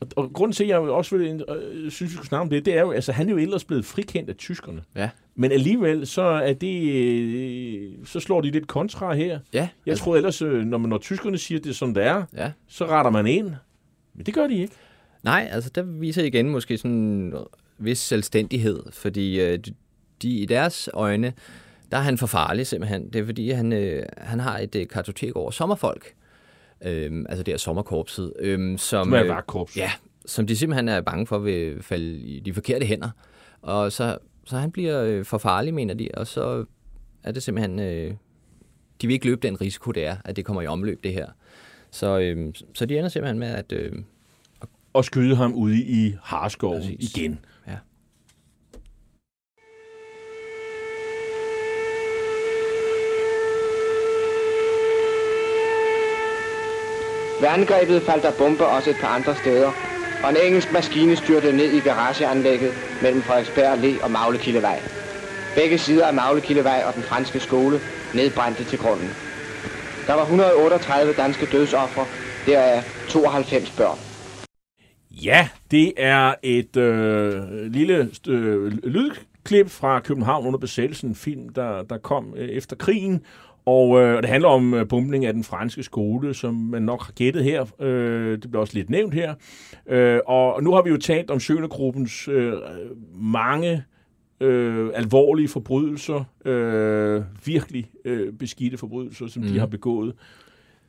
og, og grunden til, at jeg også vil, øh, synes, vi skulle snakke om det, det er jo, altså han er jo ellers blevet frikendt af tyskerne. Ja. Men alligevel, så er det, øh, så slår de lidt kontra her. Ja, Jeg tror ellers, øh, når, man, når tyskerne siger, det er sådan, det er, ja. så retter man ind. Men det gør de ikke. Nej, altså der viser igen måske sådan en vis selvstændighed, fordi øh, de, de i deres øjne, der er han for farlig simpelthen. Det er fordi, han, øh, han har et øh, kartotek over sommerfolk, øh, altså det er sommerkorpset, øh, som, Som er vagtkorps. ja, som de simpelthen er bange for vil falde i de forkerte hænder. Og så, så han bliver øh, for farlig, mener de, og så er det simpelthen, øh, de vil ikke løbe den risiko, det er, at det kommer i omløb, det her. Så, øh, så de ender simpelthen med at... Øh, Og skyde ham ude i Præcis. igen. ja. Ved angrebet faldt der bomber også et par andre steder, og en engelsk maskine styrtede ned i garageanlægget mellem Frederiksberg Allé og Maglekildevej. Begge sider af Maglekildevej og den franske skole nedbrændte til grunden. Der var 138 danske dødsoffre, deraf 92 børn. Ja, det er et øh, lille øh, lydklip fra København under besættelsen, en film, der, der kom øh, efter krigen. Og øh, det handler om øh, bombning af den franske skole, som man nok har gættet her. Øh, det bliver også lidt nævnt her. Øh, og nu har vi jo talt om Sjølergruppens øh, mange øh, alvorlige forbrydelser, øh, virkelig øh, beskidte forbrydelser, som mm. de har begået.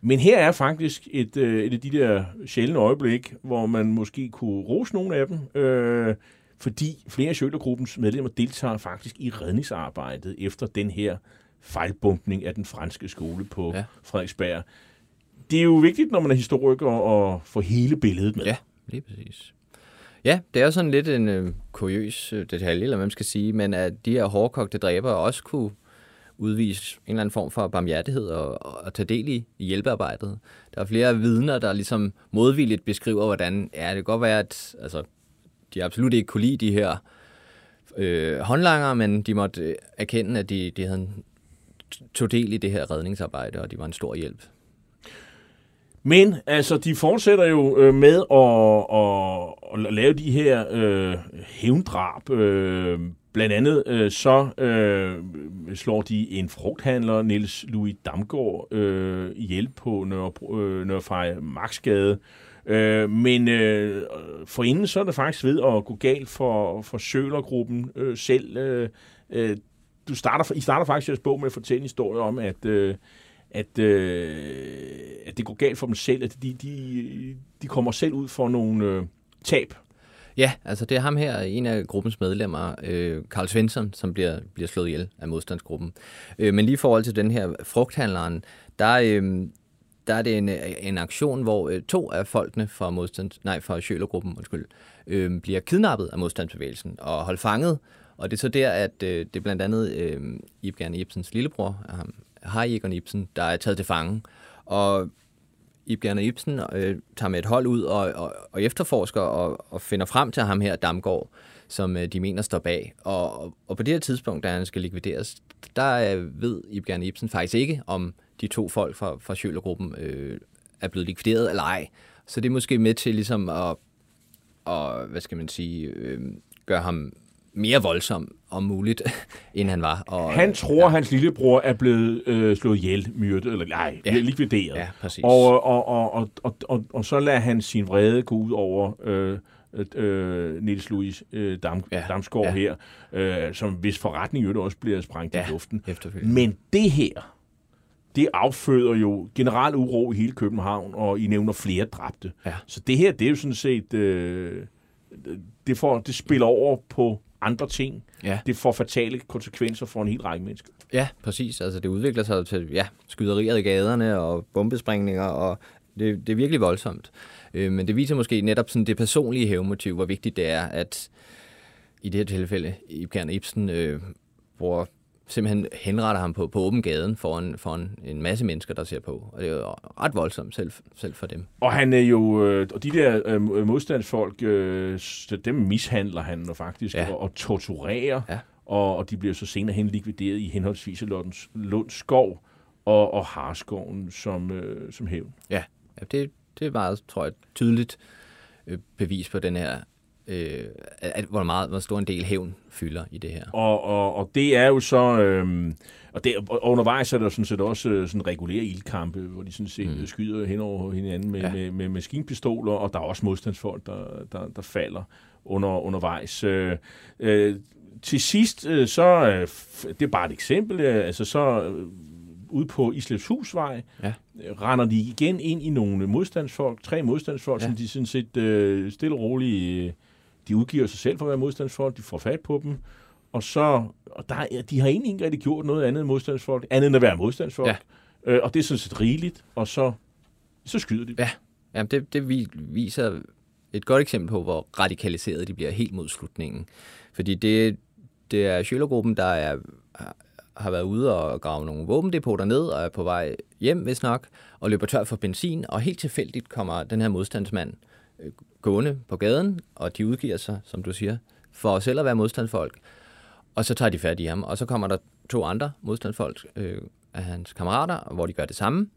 Men her er faktisk et, øh, et af de der sjældne øjeblik, hvor man måske kunne rose nogle af dem, øh, fordi flere af Sjølergruppens medlemmer deltager faktisk i redningsarbejdet efter den her fejlbumpning af den franske skole på ja. Frederiksberg. Det er jo vigtigt, når man er historiker, at få hele billedet med. Ja, lige præcis. Ja, det er sådan lidt en øh, kuriøs øh, detalje, eller hvad man skal sige, men at de her hårdkogte dræbere også kunne udvise en eller anden form for barmhjertighed og, og tage del i, i hjælpearbejdet. Der er flere vidner, der ligesom modvilligt beskriver, hvordan ja, det kan godt være, at altså, de absolut ikke kunne lide de her øh, håndlanger, men de måtte øh, erkende, at de, de havde en- tog del i det her redningsarbejde, og de var en stor hjælp. Men altså, de fortsætter jo øh, med at, at, at lave de her øh, hævndrab. Øh, blandt andet øh, så øh, slår de en frugthandler, Niels Louis Damgaard, øh, ihjel på Nørre, øh, Nørrefej Maxgade. Øh, men øh, forinden så er det faktisk ved at gå galt for, for Sølergruppen øh, selv. Øh, øh du starter, I starter faktisk jeres bog med at fortælle en historie om, at, øh, at, øh, at det går galt for dem selv, at de, de, de kommer selv ud for nogle øh, tab. Ja, altså det er ham her, en af gruppens medlemmer, øh, Karl Svensson, som bliver, bliver slået ihjel af modstandsgruppen. Øh, men lige i forhold til den her frugthandleren, der, øh, der er det en, en aktion, hvor øh, to af folkene fra, modstands, nej, fra Sjølergruppen undskyld, øh, bliver kidnappet af modstandsbevægelsen og holdt fanget. Og det er så der, at øh, det er blandt andet øh, Ibgern Ibsens lillebror, ham, Harry Ibsen, der er taget til fange. Og Ibgern og Ibsen øh, tager med et hold ud og, og, og efterforsker og, og finder frem til ham her, Damgaard, som øh, de mener står bag. Og, og, på det her tidspunkt, da han skal likvideres, der øh, ved Ibgern Ibsen faktisk ikke, om de to folk fra, fra Sjølergruppen øh, er blevet likvideret eller ej. Så det er måske med til ligesom at, og, hvad skal man sige, øh, gøre ham mere voldsom om muligt, end han var. Og, Han tror, ja. hans lillebror er blevet øh, slået ihjel, myrdet, eller nej, ja. Likvideret. Ja, præcis. Og, og, og, og, og, og, og så lader han sin vrede gå ud over øh, øh, Niels Louis øh, Dam, ja. Damsgaard ja. Her, øh, som hvis forretning øvrigt også bliver sprængt Ja, i luften. Men det her, det afføder jo generel uro i hele København, og I nævner flere dræbte. Ja. Så det her, det er jo sådan set, øh, det, får, det spiller over på andre ting. Ja. Det får fatale konsekvenser for en hel række mennesker. Ja, præcis. Altså det udvikler sig til ja, skyderier i gaderne og bombesprængninger og Det, det er virkelig voldsomt. Øh, men det viser måske netop sådan det personlige hævmotiv, hvor vigtigt det er, at i det her tilfælde, Ibsen Ibsen øh, bruger simpelthen henretter ham på, på åben gaden foran, foran en masse mennesker, der ser på. Og det er jo ret voldsomt selv, selv for dem. Og han er jo, øh, og de der øh, modstandsfolk, øh, dem mishandler han jo faktisk, ja. og, og torturerer, ja. og, og de bliver så senere hen likvideret i henholdsvis Lunds, Lunds skov og, og Harskoven som, øh, som hævn. Ja, ja det, det er meget, tror jeg, tydeligt øh, bevis på den her øh, at, hvor meget hvor stor en del hævn fylder i det her. Og, og, og det er jo så... Øh, og, det, og undervejs er der sådan set også øh, sådan regulære ildkampe, hvor de sådan set mm. skyder hen over hinanden med, ja. med, med maskinpistoler, og der er også modstandsfolk, der, der, der falder under, undervejs. Øh, øh, til sidst, øh, så, øh, det er bare et eksempel, øh, altså så øh, ude på Islepshusvej, ja. render de igen ind i nogle modstandsfolk, tre modstandsfolk, ja. som de sådan set øh, stille og roligt øh, de udgiver sig selv for at være modstandsfolk, de får fat på dem, og så, og der, de har egentlig ikke rigtig gjort noget andet end modstandsfolk, andet end at være modstandsfolk. Ja. Øh, og det er sådan set rigeligt, og så, så skyder de. Ja, Jamen, det, det viser et godt eksempel på, hvor radikaliseret de bliver helt mod slutningen. Fordi det, det er Schølergruppen, der er, har været ude og grave nogle våbendepoter ned og er på vej hjem, hvis nok, og løber tør for benzin, og helt tilfældigt kommer den her modstandsmand øh, gående på gaden, og de udgiver sig, som du siger, for selv at være modstandsfolk. Og så tager de fat i ham, og så kommer der to andre modstandsfolk øh, af hans kammerater, hvor de gør det samme.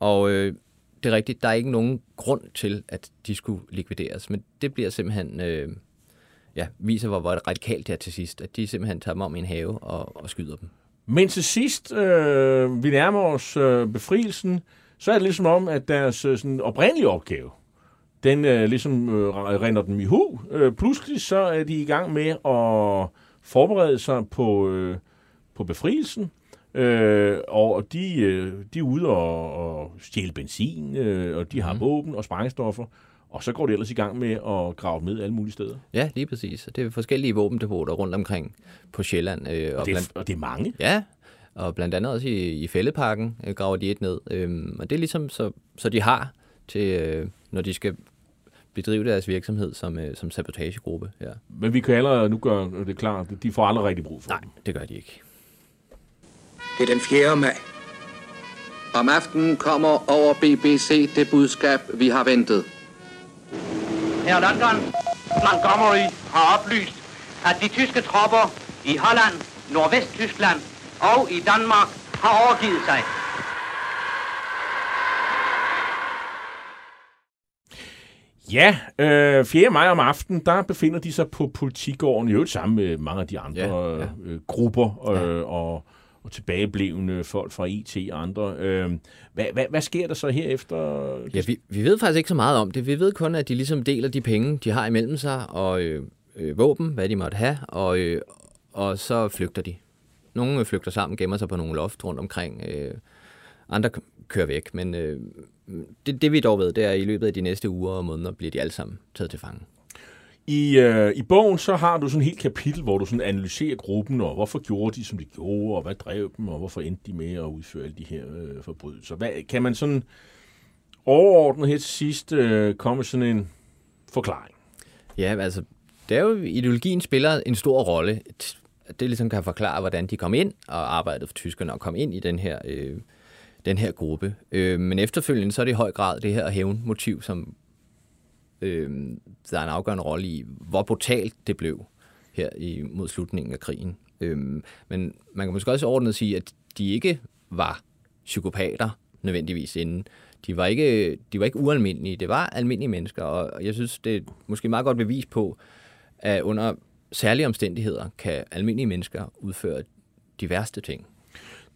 Og øh, det er rigtigt, der er ikke nogen grund til, at de skulle likvideres, men det bliver simpelthen... Øh, ja, viser, hvor, hvor radikalt det er til sidst, at de simpelthen tager dem om i en have og, og skyder dem. Men til sidst, øh, vi nærmer os øh, befrielsen, så er det ligesom om, at deres øh, sådan oprindelige opgave, den øh, ligesom øh, render dem i hu. Øh, pludselig så er de i gang med at forberede sig på, øh, på befrielsen. Øh, og de, øh, de er ude og, og stjæle benzin, øh, og de har mm. våben og sprængstoffer. Og så går det ellers i gang med at grave med alle mulige steder. Ja, lige præcis. Det er forskellige våbendepoter rundt omkring på Sjælland. Øh, og, og, det er, blandt, og det er mange. Ja, og blandt andet også i, i Fælleparken øh, graver de et ned. Øh, og det er ligesom, så, så de har til, øh, når de skal bedrive deres virksomhed som, øh, som sabotagegruppe. Ja. Men vi kan allerede nu gøre det klart, de får aldrig rigtig brug for Nej, det gør de ikke. Det er den 4. maj. Om aftenen kommer over BBC det budskab, vi har ventet. Her London, Montgomery har oplyst, at de tyske tropper i Holland, Nordvest-Tyskland og i Danmark har overgivet sig. Ja, øh, 4. maj om aftenen, der befinder de sig på politigården, i øvrigt sammen med mange af de andre ja, ja. Øh, grupper øh, ja. og, og tilbageblevende folk fra IT og andre. Øh, hvad, hvad, hvad sker der så herefter? Ja, vi, vi ved faktisk ikke så meget om det. Vi ved kun, at de ligesom deler de penge, de har imellem sig, og øh, øh, våben, hvad de måtte have, og, øh, og så flygter de. Nogle flygter sammen, gemmer sig på nogle loft rundt omkring. Øh, andre kører væk, men øh, det, det vi dog ved, det er, at i løbet af de næste uger og måneder bliver de alle sammen taget til fange. I, øh, I bogen så har du sådan et helt kapitel, hvor du sådan analyserer gruppen, og hvorfor gjorde de, som de gjorde, og hvad drev dem, og hvorfor endte de med at udføre alle de her øh, forbrydelser. Hvad, kan man sådan overordnet her til sidst øh, komme sådan en forklaring? Ja, altså, det er jo, ideologien spiller en stor rolle. Det ligesom kan forklare, hvordan de kom ind og arbejdede for tyskerne og kom ind i den her øh, den her gruppe. Øh, men efterfølgende så er det i høj grad det her hævnmotiv, som øh, der er en afgørende rolle i, hvor brutalt det blev her i, mod slutningen af krigen. Øh, men man kan måske også ordnet sige, at de ikke var psykopater nødvendigvis inden. De var ikke, de var ikke ualmindelige, det var almindelige mennesker, og jeg synes, det er måske meget godt bevis på, at under særlige omstændigheder kan almindelige mennesker udføre de værste ting.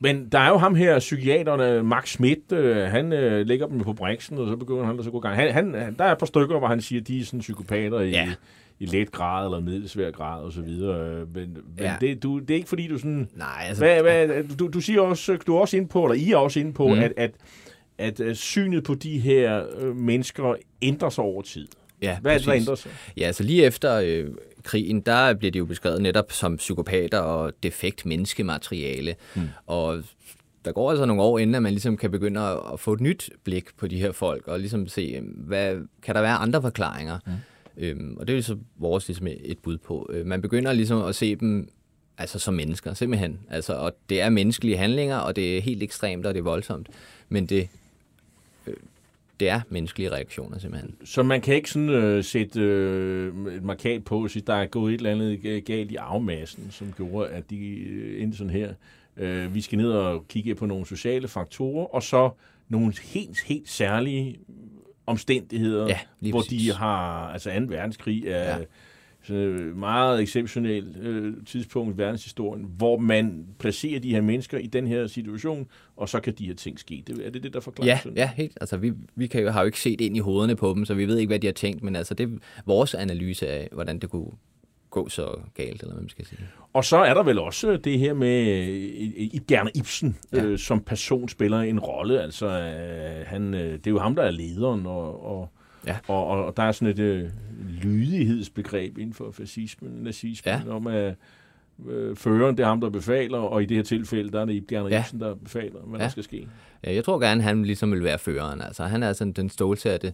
Men der er jo ham her, psykiateren Max Schmidt, øh, han øh, lægger dem på briksen, og så begynder han at så gå gang. Han, han, der er et par stykker, hvor han siger, at de er sådan psykopater i, ja. i let grad, eller middelsvær grad, og så videre. Men, men ja. det, du, det er ikke fordi, du sådan... Nej, altså... Hvad, hvad, du, du siger også, du er også inde på, eller I er også inde på, mm. at, at, at, at synet på de her øh, mennesker ændrer sig over tid. Ja, Hvad er det, der ændrer sig? Ja, altså lige efter øh, krigen, der bliver de jo beskrevet netop som psykopater og defekt menneskemateriale. Mm. Og der går altså nogle år, inden at man ligesom kan begynde at, få et nyt blik på de her folk, og ligesom se, hvad, kan der være andre forklaringer? Mm. Øhm, og det er jo så vores ligesom et bud på. Øh, man begynder ligesom at se dem altså som mennesker, simpelthen. Altså, og det er menneskelige handlinger, og det er helt ekstremt, og det er voldsomt. Men det, øh, det er menneskelige reaktioner, simpelthen. Så man kan ikke sådan øh, sætte øh, et markat på, at der er gået et eller andet galt i afmassen, som gjorde, at de øh, endte sådan her. Øh, vi skal ned og kigge på nogle sociale faktorer, og så nogle helt, helt særlige omstændigheder, ja, hvor præcis. de har, altså 2. verdenskrig er ja. Så meget exceptionelt øh, tidspunkt i verdenshistorien, hvor man placerer de her mennesker i den her situation, og så kan de her ting ske. Det, er det det, der forklarer Ja, sådan? ja helt. Altså, vi, vi kan jo, har jo ikke set ind i hovederne på dem, så vi ved ikke, hvad de har tænkt, men altså, det er vores analyse af, hvordan det kunne gå så galt, eller hvad man skal sige. Og så er der vel også det her med øh, Gerne Ibsen, ja. øh, som person spiller en rolle. Altså, øh, han, øh, det er jo ham, der er lederen, og, og, Ja. og, og, og der er sådan et øh, lydighedsbegreb inden for fascismen, nazismen, Ja. om at øh, føreren, det er ham, der befaler, og i det her tilfælde, der er det Gerne Ja. Ibsen, der befaler, hvad Ja. der skal ske. Ja, jeg tror gerne, han ligesom vil være føreren. Altså, han er sådan den stålsatte,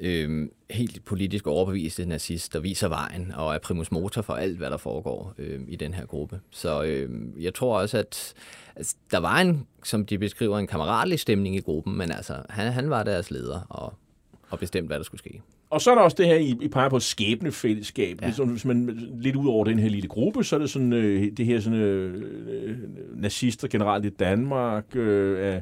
øh, helt politisk overbeviste nazist, der viser vejen og er primus motor for alt, hvad der foregår øh, i den her gruppe. Så øh, jeg tror også, at altså, der var en, som de beskriver, en kammeratlig stemning i gruppen, men altså, han, han var deres leder og, og bestemt, hvad der skulle ske. Og så er der også det her, I, I peger på skæbnefællesskab. Ja. Hvis, man lidt ud over den her lille gruppe, så er det sådan, øh, det her sådan, øh, øh, nazister generelt i Danmark, øh,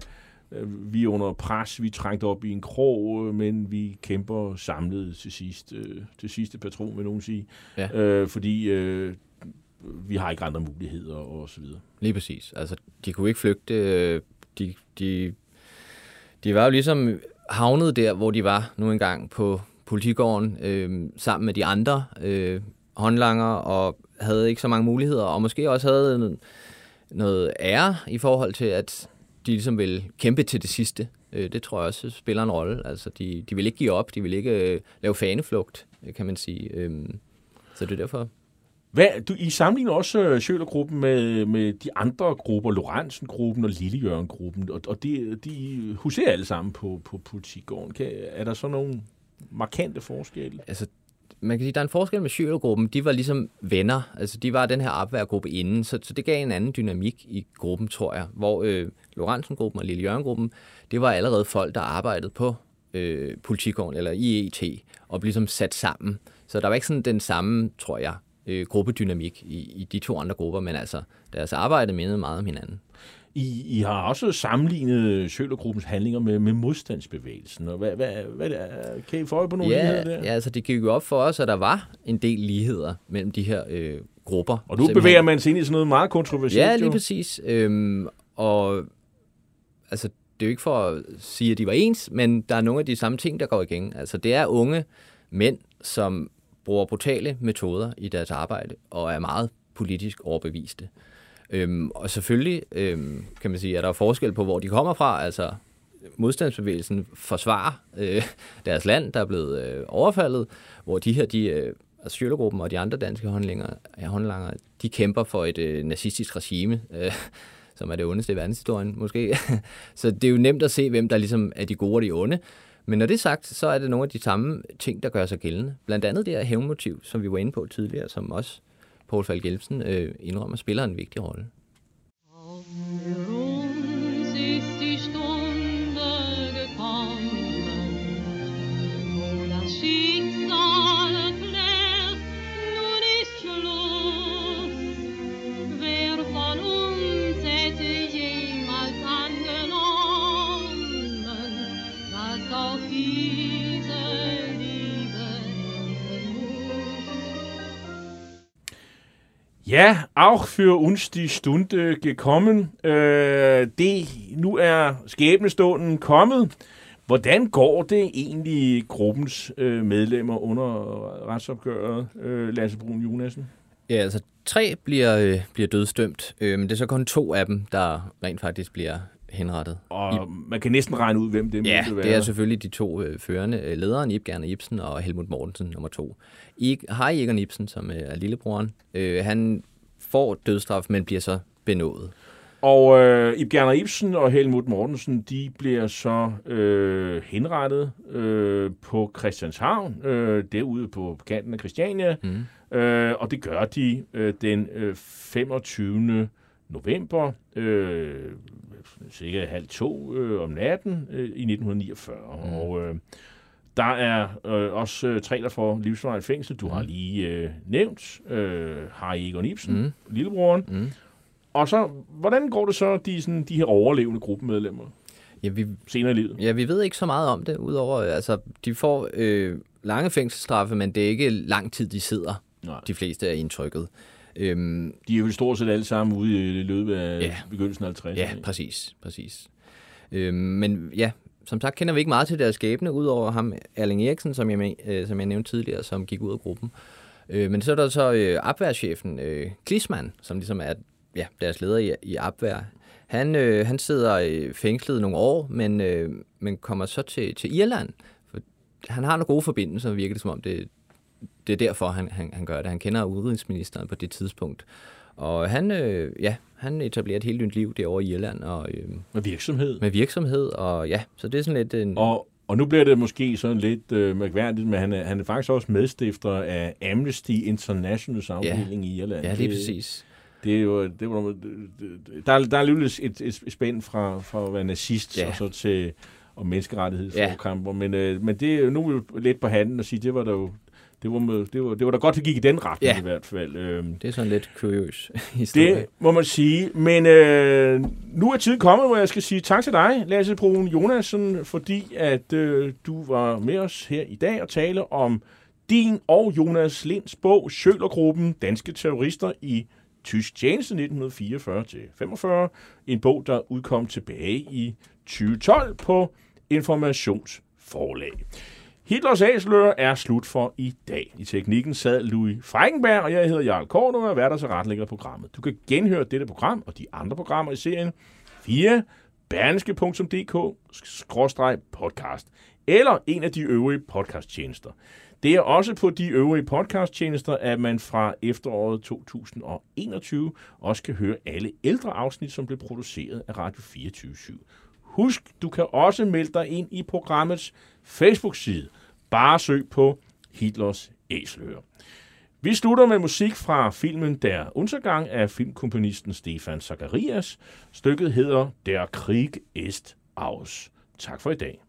øh, vi er under pres, vi er trængt op i en krog, øh, men vi kæmper samlet til sidst, øh, til sidste patron, vil nogen sige. Ja. Øh, fordi øh, vi har ikke andre muligheder, og så videre. Lige præcis. Altså, de kunne ikke flygte. øh, De, de, de var jo ligesom havnet der, hvor de var nu engang på politigården, øh, sammen med de andre øh, håndlanger, og havde ikke så mange muligheder, og måske også havde noget, noget ære i forhold til, at de ligesom ville kæmpe til det sidste. Øh, det tror jeg også spiller en rolle. Altså, de, de vil ikke give op, de vil ikke øh, lave faneflugt, øh, kan man sige. Øh, så det er derfor, hvad, du, I sammenligner også øh, Sjølergruppen med, med de andre grupper, Lorentzen-gruppen og Lillejørn-gruppen, og, og de, de huserer alle sammen på, på politigården. Kan, er der så nogle markante forskelle? altså, man kan sige, der er en forskel med Sjølergruppen. De var ligesom venner. Altså, de var den her opværgruppe inden, så, så det gav en anden dynamik i gruppen, tror jeg. Hvor øh, Lorentzen-gruppen og Lillejørn-gruppen, det var allerede folk, der arbejdede på øh, politigården, eller IET, og blev ligesom sat sammen. Så der var ikke sådan den samme, tror jeg, øh, gruppedynamik i, i de to andre grupper, men altså, deres arbejde mindede meget om hinanden. I, I har også sammenlignet Sjølergruppens handlinger med, med modstandsbevægelsen. Og hvad, hvad, hvad, er- kan I få øje på nogle Ja, ligheder der? ja, altså det gik jo op for os, at der var en del ligheder mellem de her øh, grupper. Og nu Simpelthen. bevæger man sig ind i sådan noget meget kontroversielt. Ja, lige jo. præcis. Øhm, og altså, det er jo ikke for at sige, at de var ens, men der er nogle af de samme ting, der går igen. Altså, det er unge mænd, som bruger brutale metoder i deres arbejde, og er meget politisk overbeviste. Øhm, og selvfølgelig, øhm, kan man sige, at der er forskel på, hvor de kommer fra. Altså, modstandsbevægelsen forsvarer øh, deres land, der er blevet øh, overfaldet, hvor de her, de, øh, altså Sjølergruppen og de andre danske håndlanger, ja, håndlanger de kæmper for et øh, nazistisk regime, øh, som er det ondeste i verdenshistorien måske. så det er jo nemt at se, hvem der ligesom er de gode og de onde. Men når det er sagt, så er det nogle af de samme ting, der gør sig gældende. Blandt andet det her hævnmotiv, som vi var inde på tidligere, som også Paul Falk Jelsen øh, indrømmer, spiller en vigtig rolle. Für Ja, auch für uns die Stunde gekommen. Øh, det, nu er skæbnestunden kommet. Hvordan går det egentlig gruppens øh, medlemmer under retsopgøret, øh, Lasse Brun Jonasen? Ja, altså tre bliver, øh, bliver dødsdømt, øh, men det er så kun to af dem, der rent faktisk bliver henrettet. Og man kan næsten regne ud, hvem det Ja, måtte være. det er selvfølgelig de to øh, førende øh, lederen, Ib Ibsen og Helmut Mortensen, nummer to. I, har Egon Ibsen, som øh, er lillebroren, øh, han får dødsstraf, men bliver så benådet. Og øh, Ib Gerner Ibsen og Helmut Mortensen, de bliver så øh, henrettet øh, på Christianshavn, øh, derude på kanten af Christiania. Mm. Øh, og det gør de øh, den øh, 25. november, øh, cirka halv to øh, om natten øh, i 1949. Mm. Og øh, der er øh, også øh, tre, der får livsvarigt fængsel. Du mm. har lige øh, nævnt øh, Harry Egon Ibsen, mm. lillebroren. Mm. Og så, hvordan går det så, de, sådan, de her overlevende gruppemedlemmer Ja, vi, senere i livet? ja, vi ved ikke så meget om det, udover, altså, de får øh, lange fængselsstraffe, men det er ikke lang tid, de sidder, Nej. de fleste er indtrykket. Øhm, De er jo stort set alle sammen ude i løbet af Ja. begyndelsen af 50'erne. Ja, præcis, præcis. Øhm, men ja, som sagt kender vi ikke meget til deres skæbne, udover ham, Erling Eriksen, som jeg, øh, som jeg nævnte tidligere, som gik ud af gruppen. Øh, men så er der så øh, opværschefen, øh, Klisman, som ligesom er ja, deres leder i, i opvær. Han, øh, han sidder øh, fængslet nogle år, men, øh, men kommer så til, til Irland. For han har nogle gode forbindelser, virker det som om det, det er derfor, han, han, han gør det. Han kender udenrigsministeren på det tidspunkt. Og han, øh, ja, han etablerer et helt nyt liv derovre i Irland, og øh, Med virksomhed. med virksomhed, og ja, så det er sådan lidt en... Og, og nu bliver det måske sådan lidt øh, mærkværdigt, men han er, han er faktisk også medstifter af Amnesty Internationals afdeling i Irland. ja, lige præcis. Det er jo, det var, der, er, der er alligevel et, et spænd fra, fra at være nazist Ja. og så til og menneskerettighedsforkamper. Men, øh, men det er nu er vi lidt på handen at sige, det var der jo det var, med- det var, det var da godt, det gik i den retning Ja. i hvert fald. Øhm, Det er sådan lidt kuriøs historie. det må man sige. Men øh, nu er tiden kommet, hvor jeg skal sige tak til dig, Lasse Brun Jonasen, fordi at øh, du var med os her i dag og tale om din og Jonas Linds bog, Sjølergruppen, Danske Terrorister i Tysk Tjeneste 1944-45. En bog, der udkom tilbage i 2012 på Informationsforlag. Hitlers Æsler er slut for i dag. I teknikken sad Louis Feigenberg, og jeg hedder Jarl Kort, og er der og retlægger programmet. Du kan genhøre dette program og de andre programmer i serien via berneske.dk-podcast eller en af de øvrige podcasttjenester. Det er også på de øvrige podcasttjenester, at man fra efteråret 2021 også kan høre alle ældre afsnit, som blev produceret af Radio 24 Husk, du kan også melde dig ind i programmets Facebook-side. Bare søg på Hitlers Æsler. Vi slutter med musik fra filmen Der Untergang af filmkomponisten Stefan Zacharias. Stykket hedder Der Krieg ist aus. Tak for i dag.